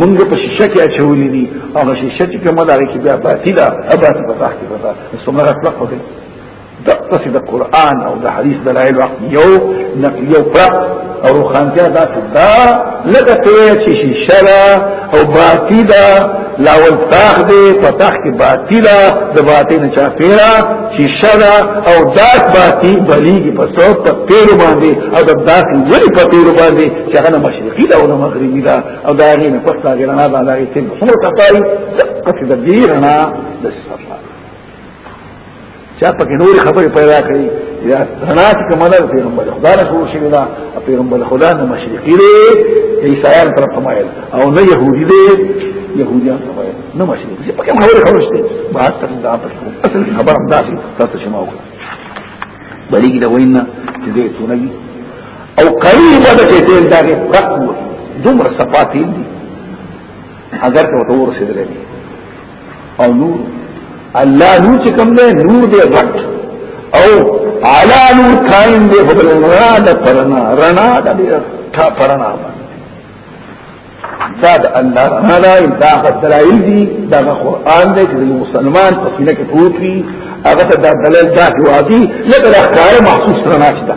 موږ په شیشه کې اچولې دي او هغه شیشه چې کومه ده کې بیا پاتې ده ابا ته پتاح کې پتا څومره خلق وته د قصې د قران او د حدیث دلایل وقت یو نقل یو پر او روخانتیا دا دا لکه توی چې شیشه ده او باتی ده لاول تاخ دی په تاخ کې باتی ده د باتی نه چا پیرا شیشه ده او داک باتی بلیږي په څوک په تیرو باندې او د داک ولی په تیرو باندې چې هغه مشرقي ده او نه مغربي ده او دا غي نه پښتا ګرنا باندې هغه څه څومره کتای قصد دې رڼا د سفر چا پکې نور خبرې پیدا کړې یا رڼا چې کومه ده پیغمبر خدا نه شروع شوې ده پیغمبر خدا نه مشرقي دی عیسایان طرف ته مایل او نه يهودي دی يهوديان ته مایل نه مشرقي چې پکې خبرې خبرې شته ما تر دا په اصل خبر هم داسې تاسو چې ما وکړه بلګي دا وینا چې دې تونګي او قریب ده چې تل دا کې رقم دومره صفاتین دي اگر ته ورسېدلې او نور الله نور چې کوم دی نور دی غټ او علا نور قائم دی په رڼا د پرنا رڼا د ټا پرنا دا د الله رڼا دا دا دلایل دي دا قرآن دی چې مسلمان په سینه کې پروت وي هغه ته دا دلایل دا دی لکه د ښکار محسوس رڼا شته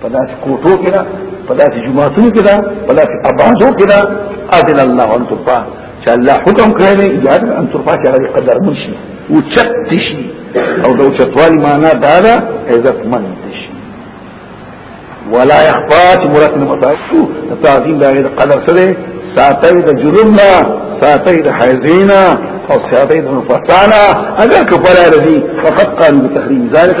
په داسې کوټو کې ده په داسې جماعتونو کې ده په داسې ابادو کې ده اذن الله ان ترفع چې الله حکم کړی دی اجازه ان ترفع چې هغه قدر نشي او چت شي او د چتوالي معنا دا ده عزت من شي ولا يخفات مرات المصائب تعظیم دا غیر قدر سره ساتي د جرم نه ساتي د حیزینا او ساتي د نفسانا اگر کفاره دي فقط قالوا بتحریم ذلك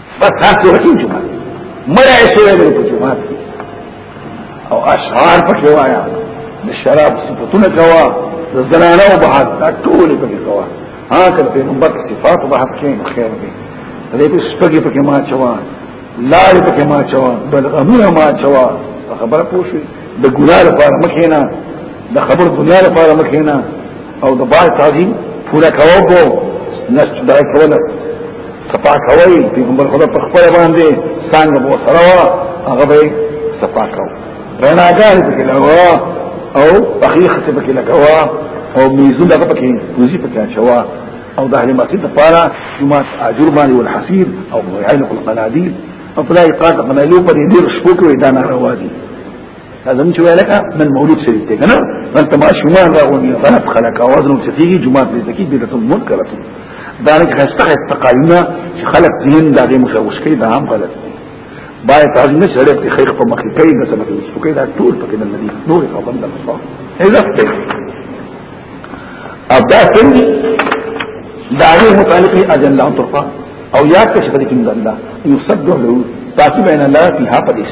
بس دا سوره کې جمعه مړه یې سوره دې په جمعه او اشعار پکې وایا د شراب صفاتونه کوا د زنانه او بحث دا ټول پکې کوا ها کله پیغمبر صفات او بحث کې خیر دی دې په سپګي پکې ما چوا لار پکې ما چوا بل امر ما چوا خبره پوښي د ګناه لپاره مخې نه د خبر دنیا لپاره مخې نه او د باج تعظیم پورا کاوه کو نشته دا کوله صفا کوي پیغمبر خدا په خپل باندې څنګه مو سره وا هغه به صفا کو رڼاګار پکې لګوا او تخیخ پکې لګوا او میزون دغه پکې کوزي پکې اچوا او د اهل مسجد لپاره جمعه اجر باندې والحسير او عين القناديل او فلا يقاطع قناديل په دې ډېر شپو کې دا نه روادي هذا من شوية لك من مولود شريف تيغنا من تما شمال راغوني غلط خلق وزن وتفيقي جماعة بيزكي بيدة منكرة دارك خستغ استقالنا خلق دين داغي مشوش كي دا هم غلط باید تاسو نه سره په خیخ په مخې کوي د سمته وسو کوي دا ټول پکې نه دي نور په بند نه څو عزت ته او دا څنګه دا غیر متعلقه اجل لا ترفع او یاد کښې په دې کې الله یصدر له تاسو بین الله فيها پدیس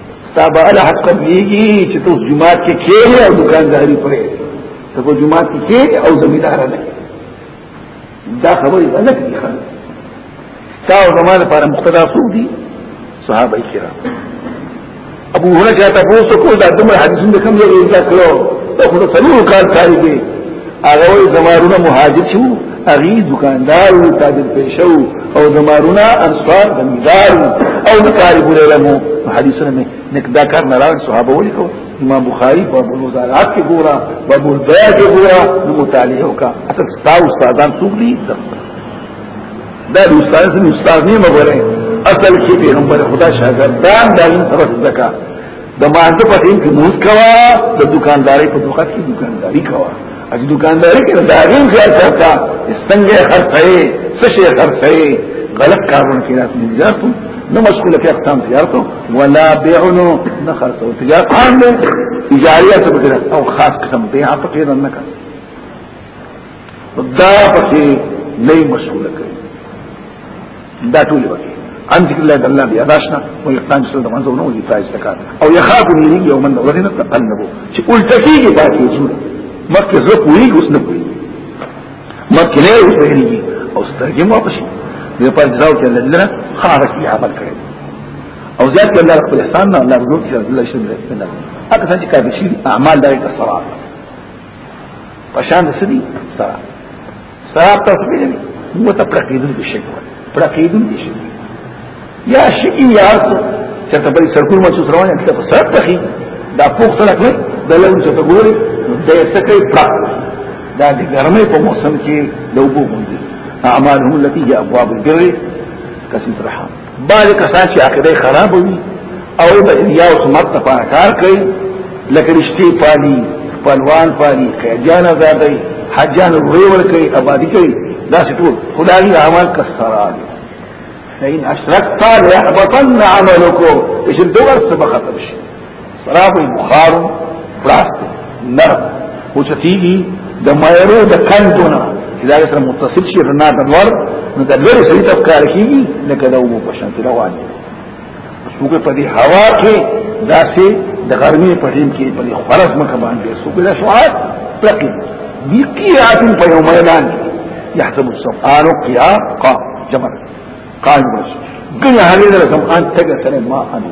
تا به له حق قبليږي چې ته جمعات کې کېږي او دکانداري پرې ته په جمعات کې کېږي او زمیدار نه دا خبرې غلط دي خلک تا او زمانه لپاره مقتدا سو دي صحابه کرام ابو هريره ته پوښتنه کوله دا دمر حدیثونه کوم یو ځای کړو ته خو ته څلور کال تاریخ هغه وي زمارونه مهاجر شو اغي دکاندار او تاجر پیشو او زمارونه انصار بندار او نکاری بوله لمو حدیثونه می نکدا کار نه راغ صحابه ولي کو امام بخاری په ابو الوزارات کې ګورا په ابو الدیا کې ګورا نو مطالعه وکا اصل استاد استادان څوک دي دا د استاد سره استاد نه مګره اصل کې پیغمبر خدا شاګردان دایي سره زکا د مانځه په ټیم کې موږ کوا د دکانداري په دوخه کې دکانداري کوا اج دکانداري کې دا غیم خیال ساته څنګه خرڅه څه شي خرڅه غلط کارونه کې راځي تجارت نو مشغوله کې اقسام تجارت ولا بيع نو نه خرڅه او تجارت عام ده اجاريه څه بګره او خاص قسم دی هغه کې نه کا دا پکې نه مشغوله کوي دا ټول وکي ان ذکر الله الله بیا داشنا او یقان سره د منځو نو دي تاسو تکا او یخاف لري یوم د ورځې نه تقلبو چې التکیږي پاتې زور مکه زه کوی اوس نه کوی مکه نه اوس هریږي او سترګې مو پښې دې په ځاو کې لنه خاره کې عمل کړی او زیات کې الله خپل احسان نه الله رضو کې الله شي نه اته څنګه کافي شي اعمال دغه صلاه پشان سدي صلاه سراب تفویل هو ته پرقیدون دي شي پرقیدون دي شي یا شي یا څه چې ته بری سرکور مڅ روان دي ته سراب تخي دا پوک سره کوي د لون چې ته ګوري د سکه پرق دا د ګرمۍ په موسم کې لوګو غوندي اعمالهم التي هي ابواب البر كثير رحم بعض کسان چې عقیده خراب وي او د دنیا او سمت لپاره کار کوي لکه رشتي پالي خپلوان پالي قیدیان آزادوي حجان روی ورکوي آبادي کوي دا ټول خدای عمل کسران فإن أشركت ليحبطن عملكم إيش الدول سبقت بشي سراب البخار پلاست نر او چتیږي د مایرو د کندونه دا سره متصل شي رنا د نور نو د لری سړي تفکر کیږي لکه دا وو په شان کې روان دي څوګه په دې هوا کې داسې د ګرمي په ټیم کې په خرص مکه باندې څوګه له شعاعات تقي دي قيات په یو میدان يحسب السمعان قيا قا جمع قال بس ګنه هغه د سمعان تګ سره ما انو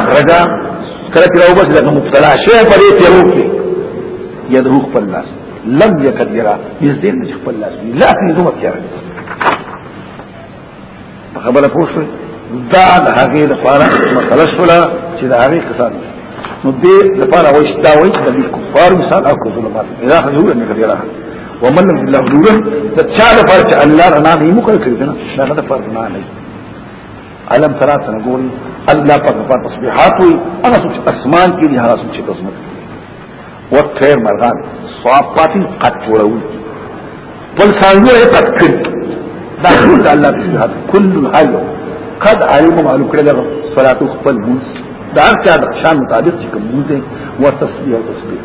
اخرجا کله چې راو بس لکه مبتلا شی په دې ته وکړي یدو خپل لاس لم یکد یرا نږدې نه خپل لاس لا په دوه کې راځي خبره پوښتنه دا د هغه د فارغ مسله شولا چې د هغه قصاد نو دې د پاره وایي دا وایي چې د کفار مثال او ظلمات اذا حضور نه کړی راځي ومن لم الله نورا تشال فرج الله رنا نيمو كل كردنا شغل فرنا عليه علم ترا تنګوري الله پاک په تسبيحات وي هغه څه اسمان کې دي هغه څه چې قسمت او خیر مرغان صافاتي قد جوړول بل څنګه یې قد کړ دا ټول الله تسبيحات كل حي قد علم معلوم کړل صلات خپل موس دا هر چا د شان مطابق چې کوم موس او تسبيح او تسبيح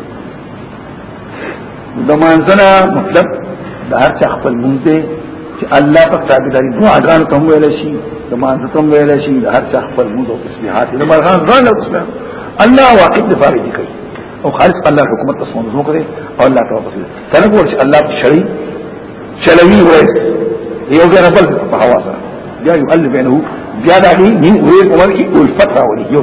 د مانځنه مطلب د هر چا خپل مونږ دی چې الله په تابعداري دعاګان ته ویل شي د مانځه ته ویل شي د هر چا خپل مونږ او تسبیحات د مرغان ځان له تسبیح الله واقف دی فارغ کوي او خالص الله حکومت ته سمون وکړي او الله ته وصل تنه ګور چې الله شرعي چلوي وایي یو غیر بل په حواله بیا یو الله بینه بیا دا دی نیو ورې ورکی الفت راولي یو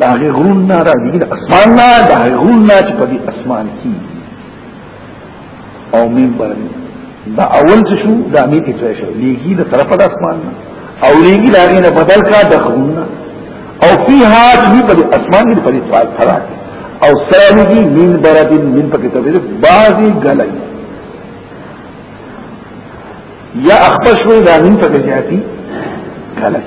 دا هغه غرون نه راځي د اسمان نه دا هغه غرون نه چې په دې اسمان کې او مين باندې دا اول څه شو دا مين کې ځای شو لېږي د طرفه د اسمان نه او لېږي دا نه بدل کا د غرون نه او فيها چې په دې اسمان کې په دې طرف فرات او سره دې مين برادين مين پکې ته دې بازي غلای یا اخبش وی دا مين پکې جاتي غلای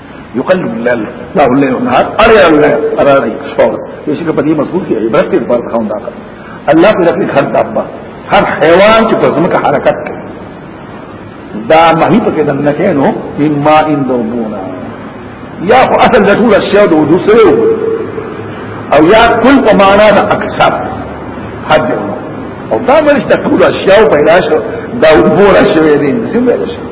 یقلب الله لا الله النهار اري الله اري شور یشي په دې مضبوط کې عبرت دې پر خاون دا الله په لکه هر دابا هر حیوان چې په زمکه حرکت کوي دا مهي په کې دنه کینو مما ان دوبونا یا خو اصل د ټول اشیاء د وجود سره او یا کل په معنا د اکثر حد او دا ورشته ټول اشیاء پیدا شو دا وګوره شوې دي څنګه شوې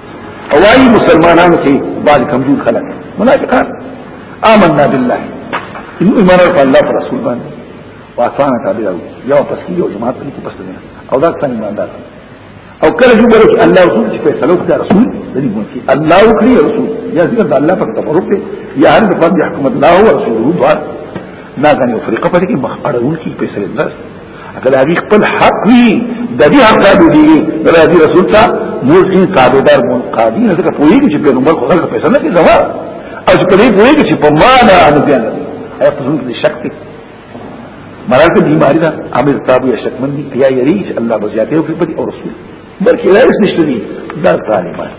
اوای مسلمانانو کې بعد کمزور خلک منافقان آمنا بالله انه ایمان ورکړ الله پر رسول باندې واطعنا تابع یو پس کې یو جماعت کې پس نه او دا څنګه ایماندار او کله چې ورته الله رسول چې فیصله وکړه رسول د دې مونږ الله وکړي رسول یا ذکر د الله پر تبرک یا هر د فرض حکومت الله او رسول دوه نه غني فرقه پدې کې مخ اړول کې فیصله درس اگر هغه خپل حق وي د دې حق تابع دي د دې رسول ته ملکین تابعدار منقادی نه څه کوي چې پیغمبر خو خلک پیسې نه کوي زما او چې کوي کوي چې په معنا ان بیا نه اي په څنګه دي شک دي مراد دي ماري دا امر تابع شک من دي یا یریج الله بزیاته او په دې او رسول بلکې لا نشته دي دا طالبان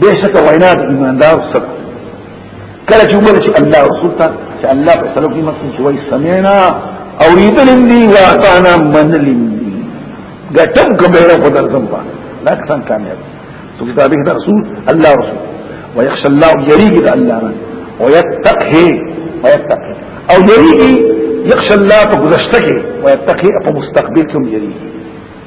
به شک وینا د ایماندار سره کله چې وګورئ چې الله رسول ته چې الله په سلو کې مسلم چې وایي سمعنا او ایدل دی واطعنا من لین دی ګټم کومه په درځم په لکه څنګه کامیاب تو کتابه د رسول الله رسول ويخشى الله يريد الله ويتقه ويتقه او يريد يخشى الله په گذشته کې ويتقه په مستقبل کې يريد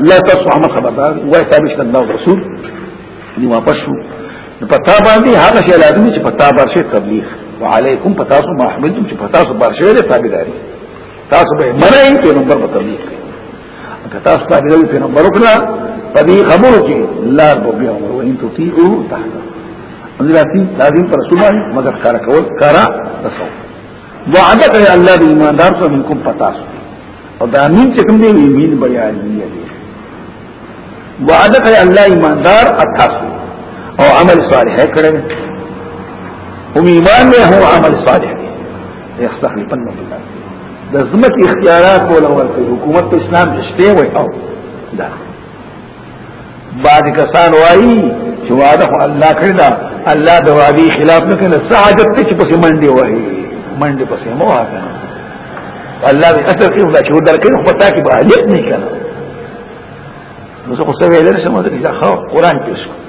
الله تاسو محمد خبردار وای تابع شته الله رسول نو واپس شو پتا باندې هغه شی لازمي چې پتا بار شي تبلیغ وعليكم پتا سو محمدتم چې پتا سو بار شي له تابعداري تاسو به منئ چې نمبر په تبلیغ کوي پتا سو تابعداري په نمبر وکړه په دې خبرو کې لا ربي امر وان تطيعوا تحت انځلاتي لازم پر رسول باندې مگر کار کول کرا رسول وعدته الله بالایماندار څخه منکم پتا سو او دا مين چې کوم دی مين بیان دی وعده کوي الله ایماندار اتاسو او عمل صالح کړم هم ایمان نه هو عمل صالح دی یستخلفن بالله د زمت اختیارات ولا ورته حکومت اسلام شته وي او دا بعد کسان وایي چې وعده خو الله کړی دا الله د وعده خلاف نه کوي څه حاجت ته چې پسې منډي وایي منډي پسې مو وایي الله به اثر کوي دا چې ودرکې خو پتا کې به حاجت نه کړي نو زه خو څه ویل شم دا چې خو قران پیش کوم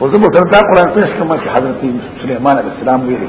وزبو ترتا قرآن پیش کما چې حضرت سلیمان علیہ السلام ویلی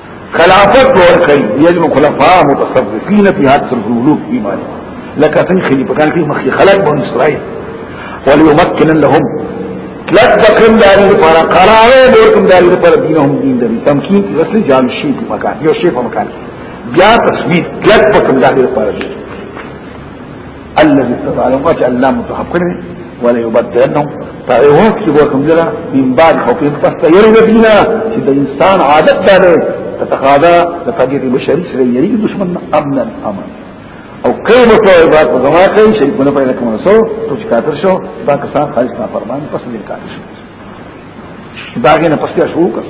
خلافت ورکړي یجب خلفاء متصرفین فی حد الغلوب ایمان لکه څنګه خلی په کان کې مخکې خلق بن اسرائیل وليمكن لهم لتقم داری پر قرار ورکم داری پر دینهم دین دری تمکین کی رسل جان شی په مکان یو شی په مکان بیا تثبیت لتقم داری پر دین الذي استطاع لهم وجه الله متحب کړی ولا يبدلنهم فايوهك سبوكم جرا من بعد خوفهم فاستيروا لدينا چې د انسان عادت ده تتقاضى لفقير بشري سره یری دشمن امن امن او کله په عبادت په زما کې شي په پیدا کوم سو تو چې کافر شو دا کسان خالص نه فرمان پس دې کافر شو دا غینه پس شو کس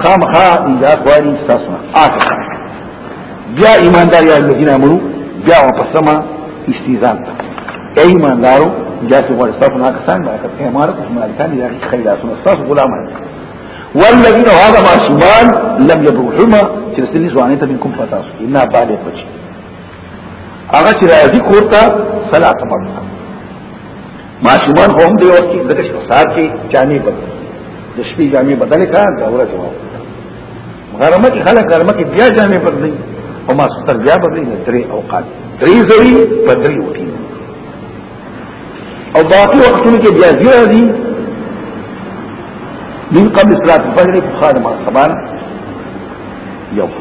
خامخا ایجاد غواړي تاسو نه آخر بیا ایماندار یا الذین امنو بیا واپس سما استیزان ته ای ایماندارو جاءت غواړي تاسو نه کسان دا کوي امارت مالکان یا خیر تاسو نه تاسو غلامان والذین هذا ما شمال لم يبرحما چې سني ځواني ته کوم پتا اوس ان بالغ بچي هغه چې راځي کوته صلاه کوي ماشومان هم دی وخت د کښ سات کې چاني په د شپې جامې بدلې کا دا ورځ وو غرمه کې خلک غرمه کې بیا جامې بدلې او ما ستر بیا بدلې نه درې اوقات درې زوی په درې وټي او باقي وختونو کې بیا زیات دي من قبل صلاه الفجر فخادم الصبان يوم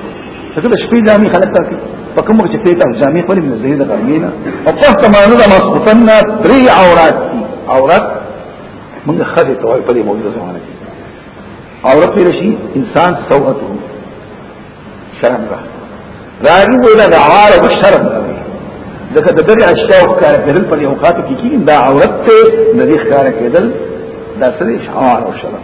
څنګه د شپې جامې خلک تاکي په کوم وخت چې پیته جامې خپل من زید غرمې نه او په تمانه د مسقطن درې عورات دي عورت موږ خدي ته په دې موضوع زمانه کې عورت پیل شي انسان سوته شرم را راځي ولا د عار او شرم دغه د درې اشیاء ښکار کېدل په یو خاطر کې کې دا عورت ته د دې ښکار کېدل دا سړي شعار او شرم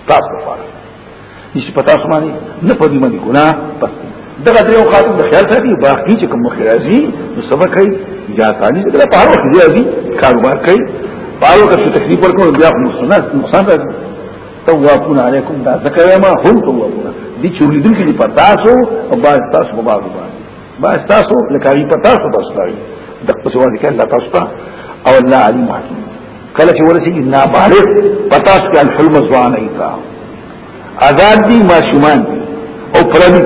ستاسو لپاره نشي پتا سمانی نه پدې باندې ګنا پس دغه دیو خاطر د خیال ساتي باقي چې کوم خیر راځي نو صبر کوي یا ثاني دغه په هر وخت دی راځي کاروبار کوي پاو که تکلیف ورکړو بیا خو نقصان نقصان راځي توابون علیکم دا ذکر ما هم توابون دي چې ولیدل کې په تاسو او با تاسو په بازو باندې با تاسو لکاري په تاسو بس لري د قصوان کې الله تاسو او الله علیم حکیم کله چې ورسېږي نابالغ پتا څه الحلم ځوان ایتا آزاد دي ماشومان او پردي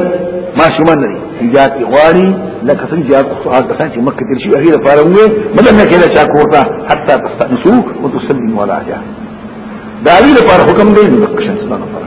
ماشومان لري ایجاد غواړي لکه څنګه چې هغه کسان چې مکه تل شي هغه لپاره وې مدن نه کېده چې کوړه حتی تستنسو او تسلم ولا جا دا دې لپاره حکم دی نو څنګه لپاره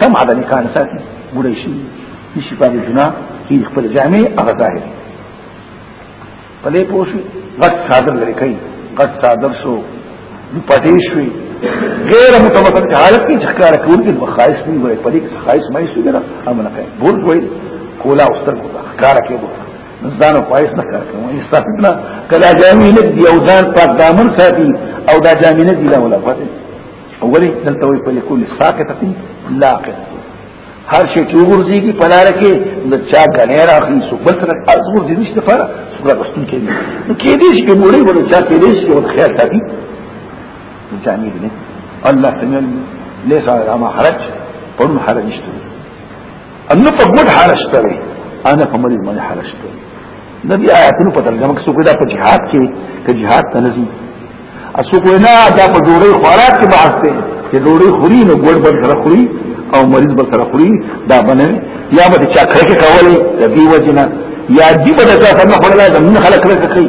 تم عدم کان ساتي ګړې شي نشي پاتې جنا کی خپل جامع هغه ظاهر پلې پوښي غټ صادر لري کوي غټ صادر شو نو پټې شوي غیر متوقع حالت کې ځکار کول کې مخایس نه وي پلې کې خایس مې شو ګره امن کوي ګور کوي کولا اوستر کولا ښکار کوي ځان او پایس نه کار کوي استفدنا کله جامع نه دی او ځان پاک دامن ساتي او دا جامع نه دی لا ولا پاتې اولی دلته وی په لیکول ساقطه لاقط هر شي چې وګورځي کی پلار کې د چا غنې راخلی سو بل تر از ورځي نشته فر سره بستون کې نو کې دې چې موري ور چا کې دې چې ور خیر تابي جامي دې الله سميع ليس على ما حرج پرون حرج نشته ان په ګډ حرج ته انا په مری باندې حرج ته نبی آیاتونو په ترجمه کې څوک دا په جهاد کې کې جهاد ته نزي څوک نه دا په ډوړې خوراک کې بحث دی چې ډوړې خوري نو ګډ بل سره خوري او مریض بل سره خوري دا باندې یا به چا کړه کې کولې د دې وجنه یا دې په دغه څنګه خورلای زمين خلک کړه کوي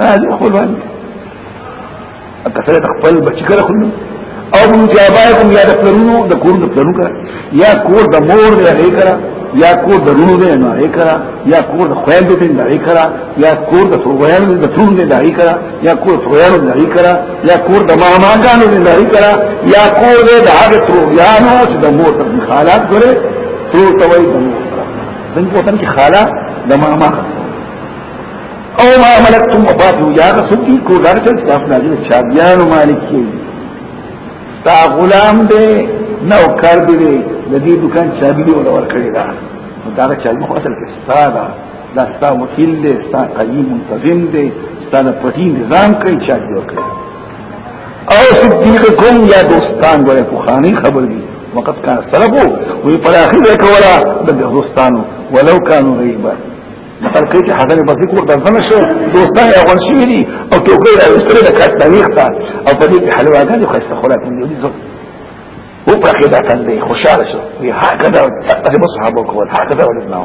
هذه خلوان اکثرت خپل بچی کړه خلو او من جابایکم یا دفلرونو د کور دفلرونو کړه یا کور د مور دی هغه کړه یا کور د رونو دی نه هغه کړه یا کور د خویندو دی نه هغه کړه یا کور د فویانو د تون دی نه هغه کړه یا کور د فویانو نه هغه کړه یا کور د ماما جانو دی نه هغه کړه یا کور د هغه ترویانو چې د مور د خالات ګره ترو توي د مور زنګ وطن کې خاله د ماما او ما ملکتم وفاتو یا رسول کی کو دار چل ستاف ناجل چابیان و مالک کی ستا غلام دے نو کار دے دے لدی دکان چابی دے ولا ورکڑی دا دارا چابی مخو اصل کے ستا دا دا ستا وکیل دے ستا قیم منتظم دے ستا دا پتین نظام کئی چابی ورکڑی دا او صدیق کوم یا دوستان ګوره په خاني خبر دي وقت كان سلبو وی پر اخر کولا د دوستانو ولو كانوا غيبا مثلا کوي چې حسن بصري کوم د ځنه شو دوستان یې اول شي دي او ټوکې را وستره د کټ تاریخ ته او په دې کې حلواګان خو استخوره کوي دي زو او پر خدا تندې خوشاله شو وی هغه دا تاسو صحابه کول هغه دا ولنه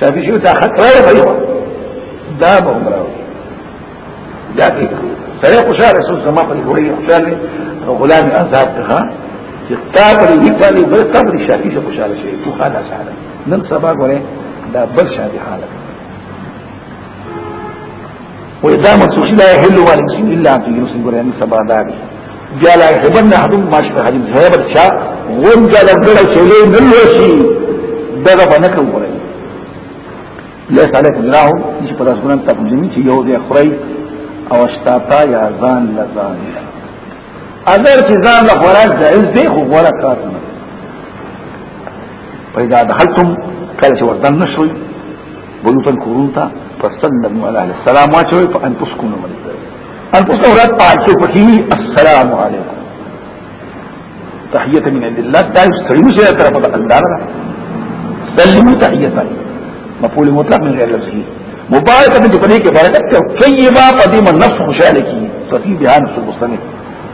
شابي شو دا خطر دی په یو دا به عمره وي دا کې سره خوشاله رسول سما په وړي خوشاله غلام عذاب ته چې تا په دې باندې بل قبر شافي شه خوشاله شي تو خاله سره نن سبا غره دا بل شادي حالت وې دا متوشي لا يحل ولا يسير الا في يوسف ګراني سبا دا دي بیا لا يحبن حدم ما شته حدم هيب الشا غون جا دغه چې له نلوشي دغه باندې کوم ګراني ليس عليك جناح مش په تاسو ګران تاسو جميع چې یو دې خړی او اشتاتا یا ځان لزان اگر چې ځان له خوراک جائز دی خو غوړه کار نه پیدا دخلتم کله چې وردن نشوي بيوتن كورونتا فسلموا على السلام واچوي فانفسكم من انفسكم ورات پاچو پکې السلام عليكم تحية من عند الله دا يستريم سيئة طرف الله را سلموا تحية مفعول مطلق من غير لفظه مبارکه دې په دې کې برکت او طیبه په دې من نفس خوشاله کی فتی بیان سو مستمع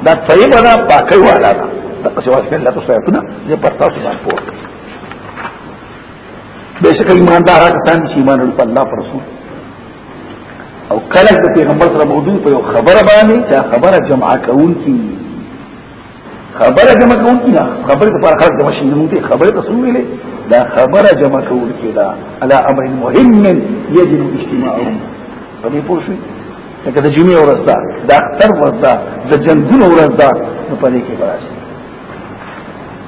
دا طیبه دا پاکي والا دا تاسو واسه الله تاسو ته نه دې پر تاسو باندې بشک ایماندار کسان چې ایمان لري په الله پر رسول او کله چې پیغمبر سره موضوع په یو خبره باندې چې خبره جمع کول کی خبره جمع کول کی نه خبره په اړه خلک جمع شي نو دې خبره تاسو ویلې دا خبره جمع کول کی دا علی امر مهم یجب اجتماعه په دې پوه شئ لکه د جمعې ورځ ده د اختر ورځ ده د جنګونو ورځ ده نو په دې کې راځي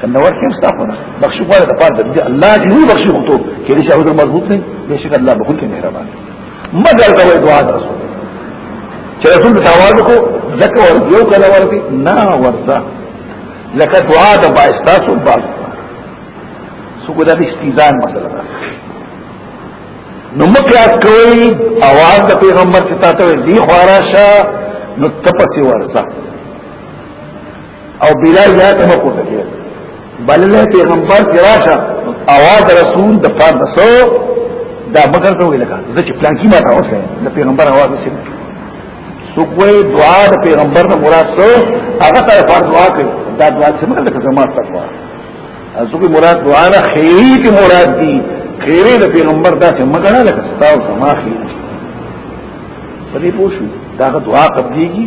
کنه ورکه مستقبل بخش غواړي د پاره دې الله دې نو بخش وکړو کې دې شهود مضبوط نه دې شي الله به کې مهربان مگر دا وې دعا رسول چې رسول تواضع کو ځکه ور یو کله ورته نه ورته لکه دعا د باستاسو باز سګو د استیزان مثلا نو مقیاس کوي اواز د پیغمبر چې تاسو دی خواراشه نو تپسی ورځه او بلال یا ته مکو ته کې بلله پیغمبر کې راشه اواز رسول د پام بسو دا مگر ته ویل کا زه چې پلان کې ما ته اوسه د پیغمبر اواز وسې سوګوي دعا د پیغمبر نه مراد سو هغه ته فرض دعا کوي دا دعا چې مگر د زما تقوا ازوګي مراد دعا نه خیری کې مراد دي خیری د پیغمبر دا چې مگر نه لکه ستاسو زما خیری په دې پوښو دا دعا قبليږي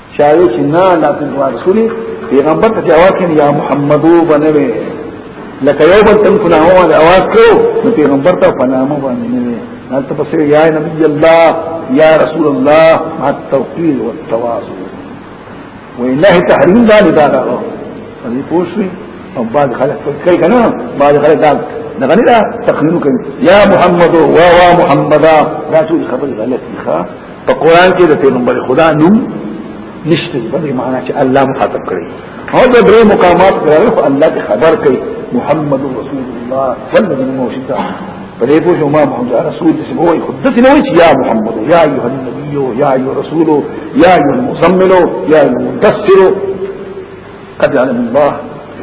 چاوي چې نه لا په رسولي پیغمبر ته اواز کړي یا محمدو بنوي لکه یو بل تم کنا هو د اواز کړو نو پیغمبر ته فنامه باندې نه وي حالت پسې یا نبی الله یا رسول الله مع التوقير والتواضع وإله تحریم دا نه دا دا دې پوښوي او بعد خلک کوي کنه بعد خلک دا دغه نه تقریر کوي یا محمد او وا محمدا دا ټول خبرې غلط دي ښا په قران کې د پیغمبر خدا نوم نشته په دې معنی چې الله مخاطب کړي او د درې مقامات کړو خو الله ته خبر کوي محمد رسول الله والذین موشتا په دې پوه شو ما محمد رسول دې سمو وي خود دې نه وي یا محمد یا ایه النبی یا ایه رسول یا ایه المزمل یا ایه المدثر قد علم الله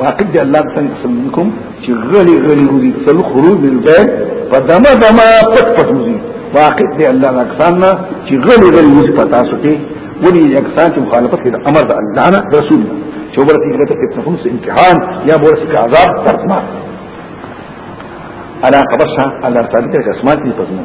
واقد الله بسن يحسن منكم چې غلي غلي وزي سلو خروج من البيت فدما دما پت پت وزي واقد دي الله اکساننا چې غلي غلي وزي پتا سکے ونی اکسان چې مخالفت کړي امر د الله نه رسول چې ورسې ګټه کې تفهم سه امتحان یا ورسې کې عذاب ترما الا خبرها الله تعالی کې اسمات دي پزمو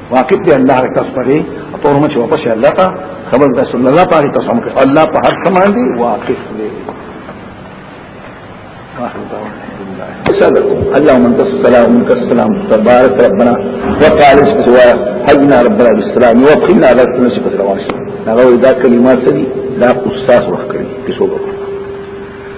واقف دی الله تاسو پرې او تور مچ واپس الله ته خبر ده صلی الله پاره تاسو هم الله په هر کمان دی واقف دی اللهم انت السلام منك السلام تبارك ربنا وقال اسوا حجنا ربنا بالسلام وقنا على السنه شفت الواش هغه دا کلمات دي دا قصاص وکړي کیسو وکړي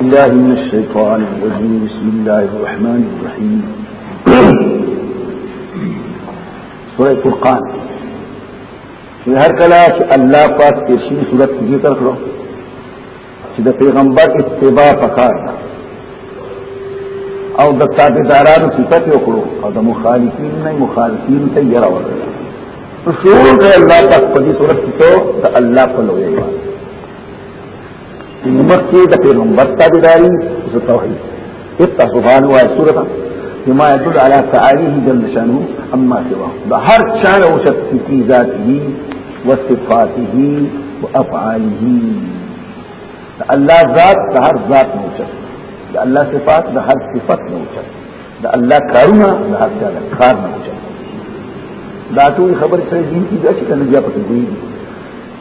الله من الشيطان الرجيم بسم الله الرحمن الرحيم سورة فرقان في هر کلا چې الله پاک ترشي صورت ذکر کړو چې د پیغمبر اتباع پکار او د تابعدارانو صفت وکړو او د مخالفین نه مخالفین ته یې راوړل شروع کړ الله پاک په دې صورت کې ته د الله په لوی مکه د پیغمبر تابعداري او توحید اتا سبحان و سورته بما يدل على فعاله جل شانه اما سواه ده هر شان او شت في ذاته وصفاته وافعاله ده الله ذات ده هر ذات نو شت ده الله صفات ده هر صفات نو شت ده الله کارونه ده هر چا کار نو شت دا ټول خبر سره دین کی دا چې کنه بیا پکې دی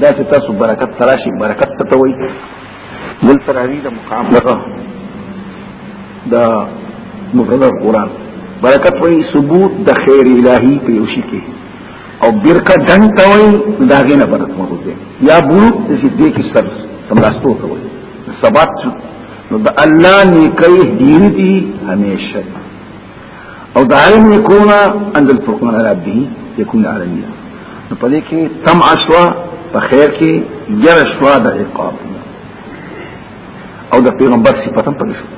دا چې تاسو برکت تراشي برکت څه ته وایي دل تراوی د مقام دغه د مفرد قرآن برکت وایي ثبوت د خیر الهی په یو شي کې او برکت دن ته وایي دا غي نه برکت مو دي یا بوت چې دې کې سر سملاستو ته وایي ثبات نو د الله نیکي دین دي همیشه او دا علم يكون عند الفرقان على عبده يكون عالميا نو پدې کې تم اشوا په خیر کې جر اشوا د عقاب او د پیغمبر صفاتم پدې شو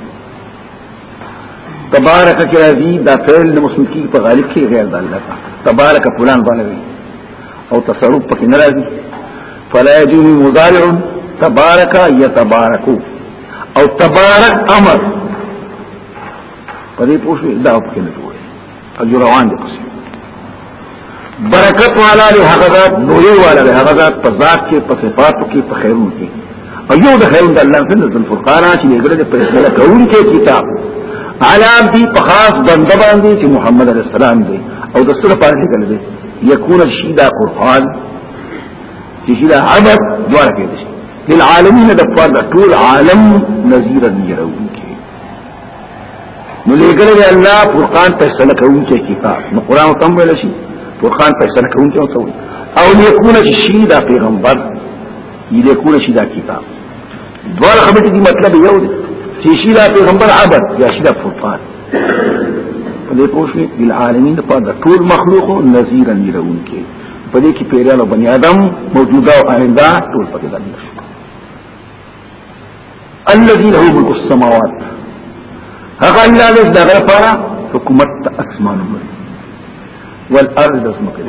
تبارک کې راځي دا فعل د مسلکی په غالب کې غیر د الله تبارک فلان باندې او تصرف پکې نه راځي فلا يجوز مضارع تبارک يتبارك او تبارك امر په دې پوښي دا په کې نه جوړي اجر روان دي پس برکت والا له هغه ذات نوري والا له هغه ذات په ذات کې په صفاتو کې په خیرونو کې ایو د خیرون د الله سنت الفرقان چې دغه د پیسې کوي کې کتاب علام دی په خاص بنده باندې چې محمد عليه السلام دی او د سره پاتې کړل دی یکون الشیدا قرآن چې شیدا عبد دوار کې دي للعالمین د فرد ټول عالم نذیر دی راوي نو لګل دی الله فرقان فیصله کوونکی کتاب نو قران تم ویل شي فرقان فیصله کوونکی او توي او لیکونه شي دا پیغمبر لیکونه شي دا کتاب دوه خبرې دي مطلب یو دی چې شي دا پیغمبر عبد یا شي دا فرقان په دې پوښتنه بل عالمین په د ټول مخلوق نذیر نیرون کې په دې کې پیرانو بنی آدم موجوده او آینده ټول پکې داخل شي الذي له ملك السماوات هغه الله لږ د غفاره حکومت اسمان ومري والارض د سمکه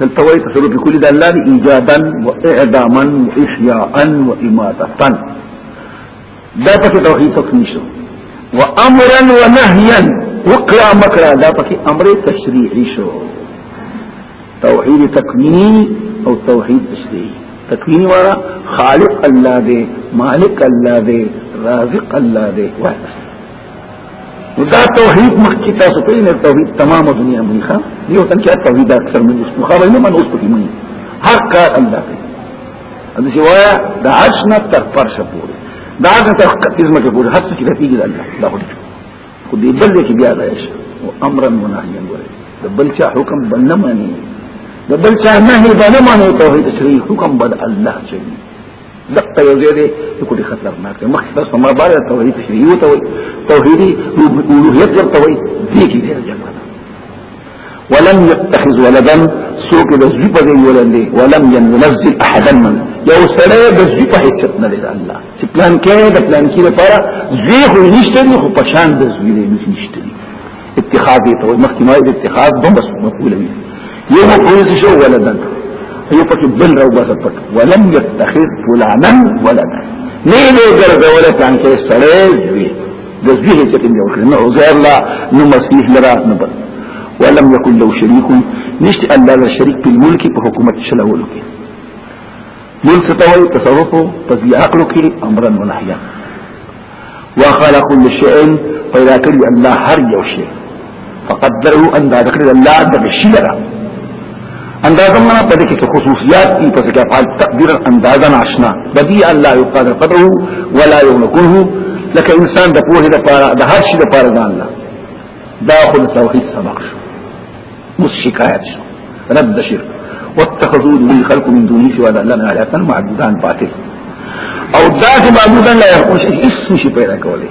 دلته وایي تصرف په کلی د الله دی ایجادا و اعداما و احیاء و اماتا دا پکې توحید څخه نشو و امرا و نهیا وکړه مکړه دا پکې امر تشریعي شو توحید تکوینی او توحید تشریعی تکوینی والا خالق الله دی مالک الله دی رازق الله دی وای دا توحید مخکې تاسو په نه توحید تمامه دنیا مونږه ښا یو تن کې توحید اکثر مونږ اوس مخابه نه من اوس پکې مونږ هر کار الله کوي دا چې وایا د عرش نه تر پرشه پورې دا د تخقیزمه کې پورې هر څه کې راتېږي الله دا هډي خو دې بل کې بیا راځي او امرا منهيا ګوري د بل چا حکم بنه مانی د بل چا نهي بنه مانی توحید شریک حکم بد الله چي دقه یو ځای دی چې کوټي خطرناک دی مخکې تاسو ما بار توحید شریعت او توحیدی ربوبیت ورته وایي دې کې دی جنت ولم يتخذ ولدا سوق د زوی په ځای ولندې ولم ينزل احدا من یو سره د زوی په حیثیت نه لري الله چې پلان کې د پلان کې لپاره زوی خو نشته دی خو پشان د زوی نه نشته دی اتخاذ ته مخکې ما د اتخاذ دوم بس مقبول وي یو مقبول شو ولدا یو پکې بل راو بس پټ ولم يتخذ فلانا ولدا نه له ګرځول پلان کې سره زوی د زوی هیڅ کې نه وکړي نه عزیر لا نو مسیح لرا نه بل ولم يكن له شريك نشت الله له شريك په ملک په حکومت شلولو کې ملک توي تصرف په ذي عقل کې امرا ونهيا وخلق كل شيء پیدا کړی الله هر یو شی فقدره ان دا ذکر الله د شلرا اندازه ما په دې کې خصوصيات دي په ځکه فعل تقدير اندازه ناشنا بديع الله يقدر قدره ولا يملكه لکه انسان د پوهې د پاره د هر شي د پاره ځان الله دا خو توحید سبق شو مس شکایت شو رد شرک واتخذوا من خلق من دونه سوى الله لنا آلهة معبودان باطل او ذات معبودان لا يقوش اسم شي پیدا کولی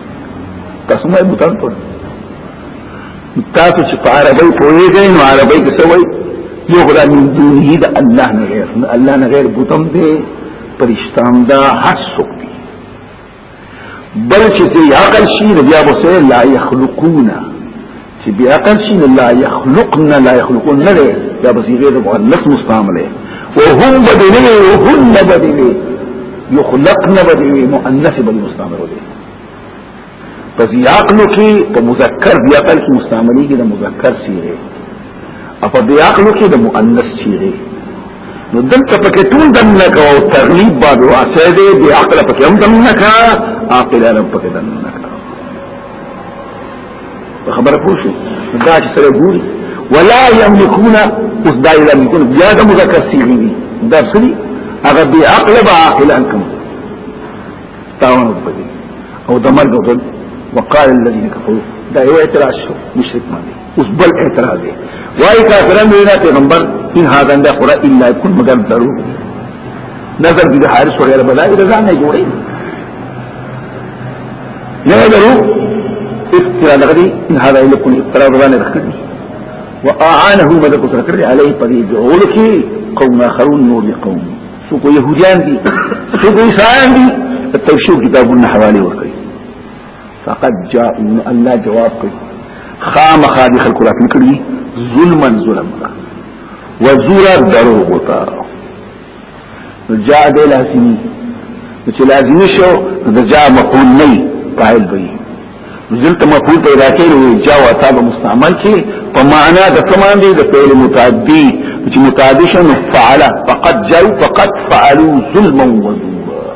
تاسو مې بوتان ټول تاسو چې په عربی پوهیږئ نو عربی کې څه وایي یو خدای من دونه د الله نه غیر الله نه غیر بوتم دی پرشتام دا هر څوک دی بل چې عقل شي بیا به لا يخلقونه چې بیا کل شي لا يخلقنا لا يخلقون نه دی دا به صيغه د مؤنث مستعمله وهم بدنه وهن بدنه يخلقنا بدنه مؤنث بل مستعمله دی پس یاقلو کی په مذکر بیا کل کی مستعملی کی دا مذکر سیغه اپا بیا عقلو کی دا مؤنث سیغه نو دلته پکې ټول دنه کا او تغلیب باب واسه دې دی عقل پکې هم دنه کا عاقل عالم پکې دنه خبره پوه شو دا چې سره ګوري ولا يملكون اوس دا لم يكن بیا د مذکر صيغه دي دا سړي هغه بي عقل با عاقل انکم تاونه پدې او د مرګ وکړ وقال الذين كفروا دا یو اعتراض شو مشرک باندې اوس بل اعتراض دی وايي کافرانو وینا پیغمبر ان هذا الا قرا الا يكون مگر درو نظر دي حارس وغيره بلای رضا نه جوړي نه درو افترا لغدي ان هذا الا كل افترا رضانه رکړي واعانه مدد سره کړی علی پدې جوړ کې قوم اخرون نور قوم سو کو يهوديان دي سو کو عيسایان دي التوشيو کتابونه حواله ورکړي فقد جاء الله جواب کوي خام خادي خلق راتل کړی ظلمن ظلم وزورا دروغ وتا نو جاء دی لازمی چې لازمی شو د جاء مفعول نه فاعل وي ځلته مفعول پیدا کړي جاء او تاب مستعمل شي په معنا د کمان دي د فعل متعدی چې متعدی شو فعل فقط جاء فقط فعلوا ظلما وزورا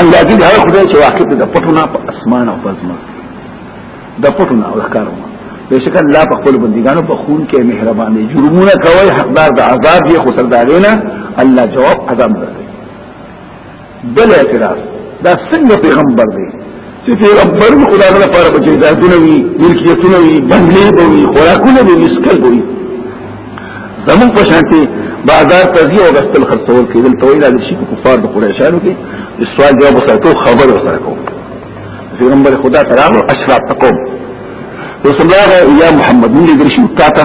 الله دې هغه خدای چې واقع دې د پټونه په اسمان او پزما د پټونه او ښکارو بشک الله په خپل بندګانو په خون کې مهربان دی جرمونه کوي حقدار د عذاب یې خو سردارینه الله جواب عذاب درکړي بل اعتراض دا څنګه پیغمبر دی چې پیغمبر نو خدای نه لپاره په جزاتونه وي ملکیتونه وي بنگلې به وي خوراکونه به وي سکل به وي زمون په شانتي بازار تزي او غستل خرڅول کېدل ته ویل د شي کفار د قریشانو کې د سوال جواب سره ټول خبر سره کوم پیغمبر خدا تعالی اشراف تقوم رسول الله یا محمد من درشي تاته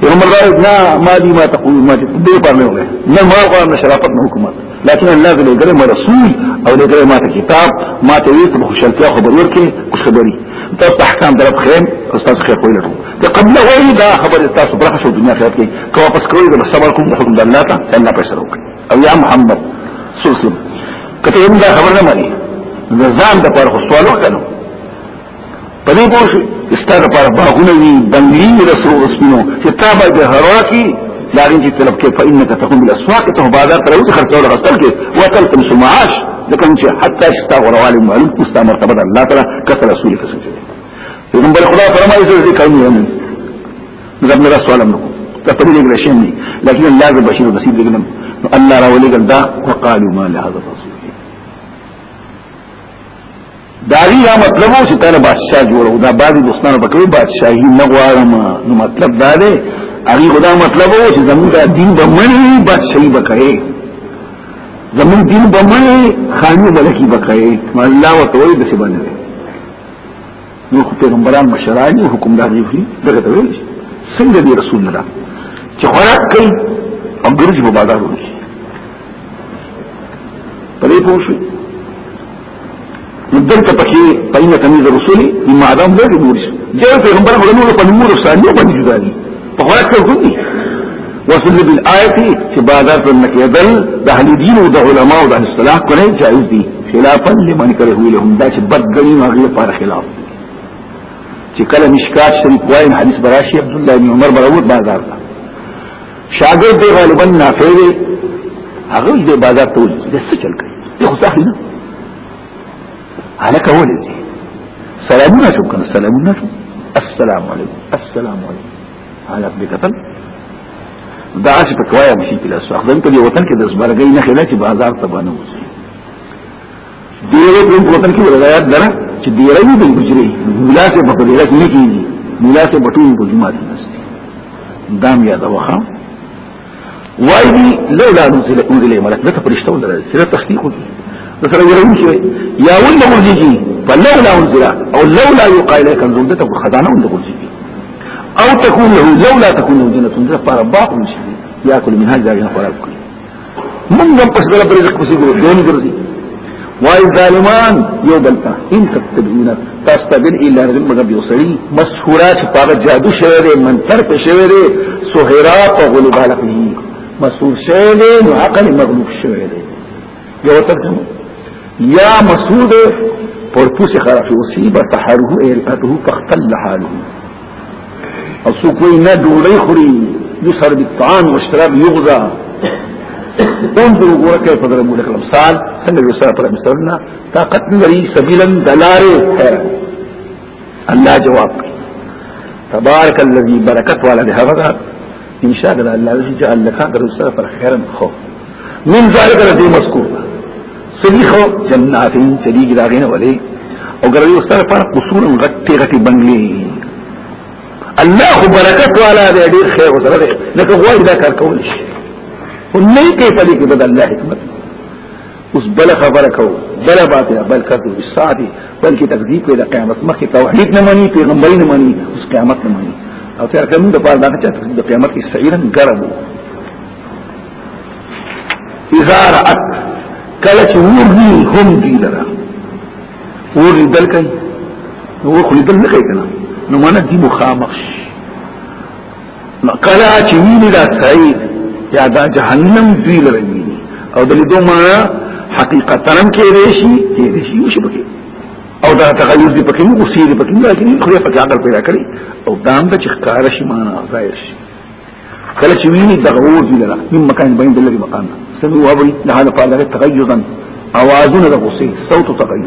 پیغمبر دار نا ما دی ما تقول ما دی دې په نه وله نه ما غواړم نه شرافت نه حکومت لكن الله دې ګره ما رسول او دې ګره ما ته کتاب ما ته وی په خوشالتیا خبر ورکې خوش خبري تاسو احکام درب خیم استاد خیر کوی لټو ته قبل وای دا خبر تاسو برخه شو دنیا خیر کې کو واپس کوی د صبر کوم د حکم الله ته الله پیسې وکړي او یا محمد صلی الله علیه وسلم کته دا خبر نه مانی ځان د پر خو سوال وکړو په دې پوه شي ستاره پر باغونه وي بنګلي د سرو اسمنو چې تا به د هوا کې لاغې چې طلب کې فإنك تقوم بالاسواق ته بازار ته وځي خرڅول غسل کې وتل تم سمعاش ځکه چې حتی شتا غروال معلوم مستا مرتبه الله تعالی کثر رسول کې سجده پیغمبر خدا فرمایي چې دې کوي هم زموږ رسول هم ته په دې کې شي نه لکه الله د بشیر د سید دګنم الله راولې ګل دا وقالو ما لهذا الرسول داغي دا مطلب و چې تر بادشاہ جوړو دا بعد دوستان په کوي بادشاہي نه غواړم نو مطلب دا دی هغه خدا مطلب و چې زموږ دین به مني بادشاہي بکړي زموږ دین به مني خاني ملکی بکړي الله وتعالى د څه باندې نو پیغمبران مشران حکمدار دي دغه ته ویل څنګه دی رسول الله چې خوراک کوي او ګرځي په بازارونو پرې پوښي مدل ته پکې پاینه تمیز رسولي د معدم دغه ګوري چې پیغمبر خو نور په نور افسانه نه باندې جدا دي په خورا کې کوي وصل بالآیت چې بازار پر نکیدل د اهل دین او د علما او د اصلاح کړي جائز دي خلافا لمن کرے ہوئی لهم دا چې بد غنی ما غیر پر خلاف چې کله مشکات شریف وایم حدیث براشی عبد الله بن عمر برود بازار ته شاګرد دی غالبا نافع دی هغه د بازار ته ولي د څه چل کوي دی خو صحیح نه علاکه ولي دی سلامونه شو کنه سلامونه شو السلام علیکم السلام علیکم على بکتل دا چې په کوایا مشي په لاس اخزن کې وطن کې د زبرګۍ نه خلاف بازار ته باندې وځي دیره کوم کوتل کې روایت دره چې دیره وي د حجرې مولا ته په دیره کې نه کیږي مولا ته په ټول په جمعه کې نشته دام یاد وخه وای دی لولا نزل انزل ملک دا فرشتہ ولر سره تصدیق کی دا سره یو شی یا ول مرجی کی فلولا انزل او لولا یقال لك انزل دا خزانه ول مرجی کی او تكون له لولا تكون له جنة دا پر باق نشي ياكل من هذا جنة ولا يكل من هم پس بلا پرزق پسی گرو دون گرزی وای ظالمان یو بلتا ان تتبعونا تستبل الا رجل مگر یو سړی مسحورا چې پاګه جادو شوی دی منتر په شوی دی سحرا په غلو بالغ نه مسحور شوی دی نو عقل مغلوب شوی دی یو ترجمه یا مسعود پر پوسی خرافی وصیب سحره ایلقته فاختل حاله او څوک وایي نه ډوډۍ خوري یسر بالطعام واشتراب یغذا انظر وګوره کیف ضربوا لك الامثال څنګه یو سره پر مثالنا طاقت لري سبیلا دلار خیر الله جواب تبارک الذي برکت والا به هغه ان شاء الله الله عز وجل لك قدر السلف خيرا خو من ذلك الذي مذكور سبي خو جنات تليق داغين ولي او قال لي استاذ فرق قصور غتي غتي بنگلي الله برکت والا دې ډیر خیر وسره دې لکه غواړي دا کار کول شي ونې کې په دې کې بدل الله حکمت اوس بل خبره کو بل باطل بل کذو بالساعه بلکې تکذیب کوي د قیامت مخکې توحید نه مانی پیغمبر نه مانی اوس قیامت نه مانی او تر کوم د پاره دا چې د قیامت کې سعیرن ګرم اذا رات کله چې ورني هم دی لره ورني دل کوي نو خو دل نه کوي کنه نو مانه دی مخامخ کلا چې ویني دا سړی یا دا جهنم دوی لري او د لیدو معنا حقیقتا هم کې دی شي کې دی شي شي پکې او دا تغیر دی پکې نو غصې دی پکې لکه نه خو پکې عقل پیدا کړی او دا هم د ښکار شي معنا ظاهر شي کله چې ویني د غور دی لره من مکان بین د لري مقام سمو ابي لهدا په لاره تغیرا اوازونه د غصې صوت تغیر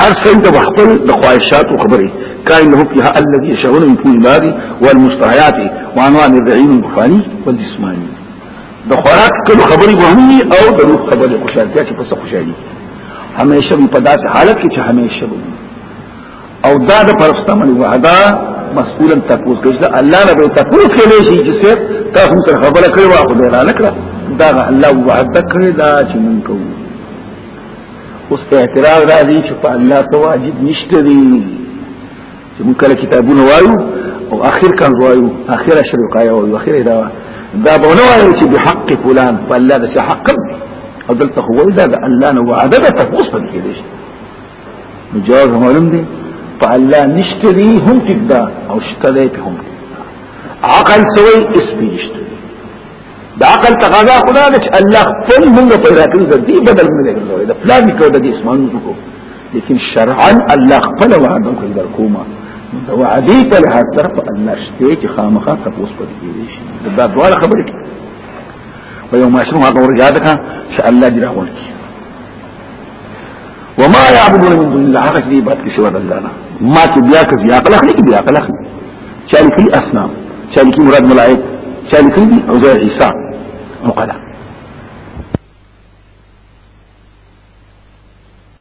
هر سړي د خپل د خواهشاتو خبرې کاین له فيها الذي يشاءون من كل ماري والمستحيات وعنوان الرعيم الغفاني والجسماني د خوراک کلو خبرې وهمي او د روح خبرې خوشالتیا کې پس خوشالي همیشه په داسې حالت کې چې همیشه وي او دا د پرستمن وعده مسئولا تفوز کوي چې الله نه به تفوز کوي شي چې څه تاسو تر خبره کړو او به را نکړه دا الله وعده کړی دا چې مونږ کوو اوس اعتراض راځي چې په الله څه واجب نشته دی چې موږ کله کتابونه وایو او اخر کان وایو اخر اشرق وایو اخر دا دا به نه وایو چې بحق فلان په الله د حق او دلته هو دا د الله نو وعده ده تفوس پدې کې دي نو جواب معلوم دی په الله نشته دی هم ټیک دا او شته دی په هم عقل سوی اس پې نشته دا عقل تقاضا خدا ده چې الله خپل موږ پیدا کړی د دې بدل موږ نه کوي دا پلان کې د دې اسمان کو لیکن شرعا الله خپل وعده کوي در کومه دا وعده په هر طرف الله شته چې خامخا تاسو په دې شي دا ډول خبره کوي په یو ماشوم هغه ورجاده کا چې الله دې راوړي وما يعبدون من دون الله هغه دې بات کې سوا الله نه ما ته بیا کې بیا کله نه بیا کله چالي کې اصنام چالي کې مراد ملائک چالي کې او زي عيسى او قلم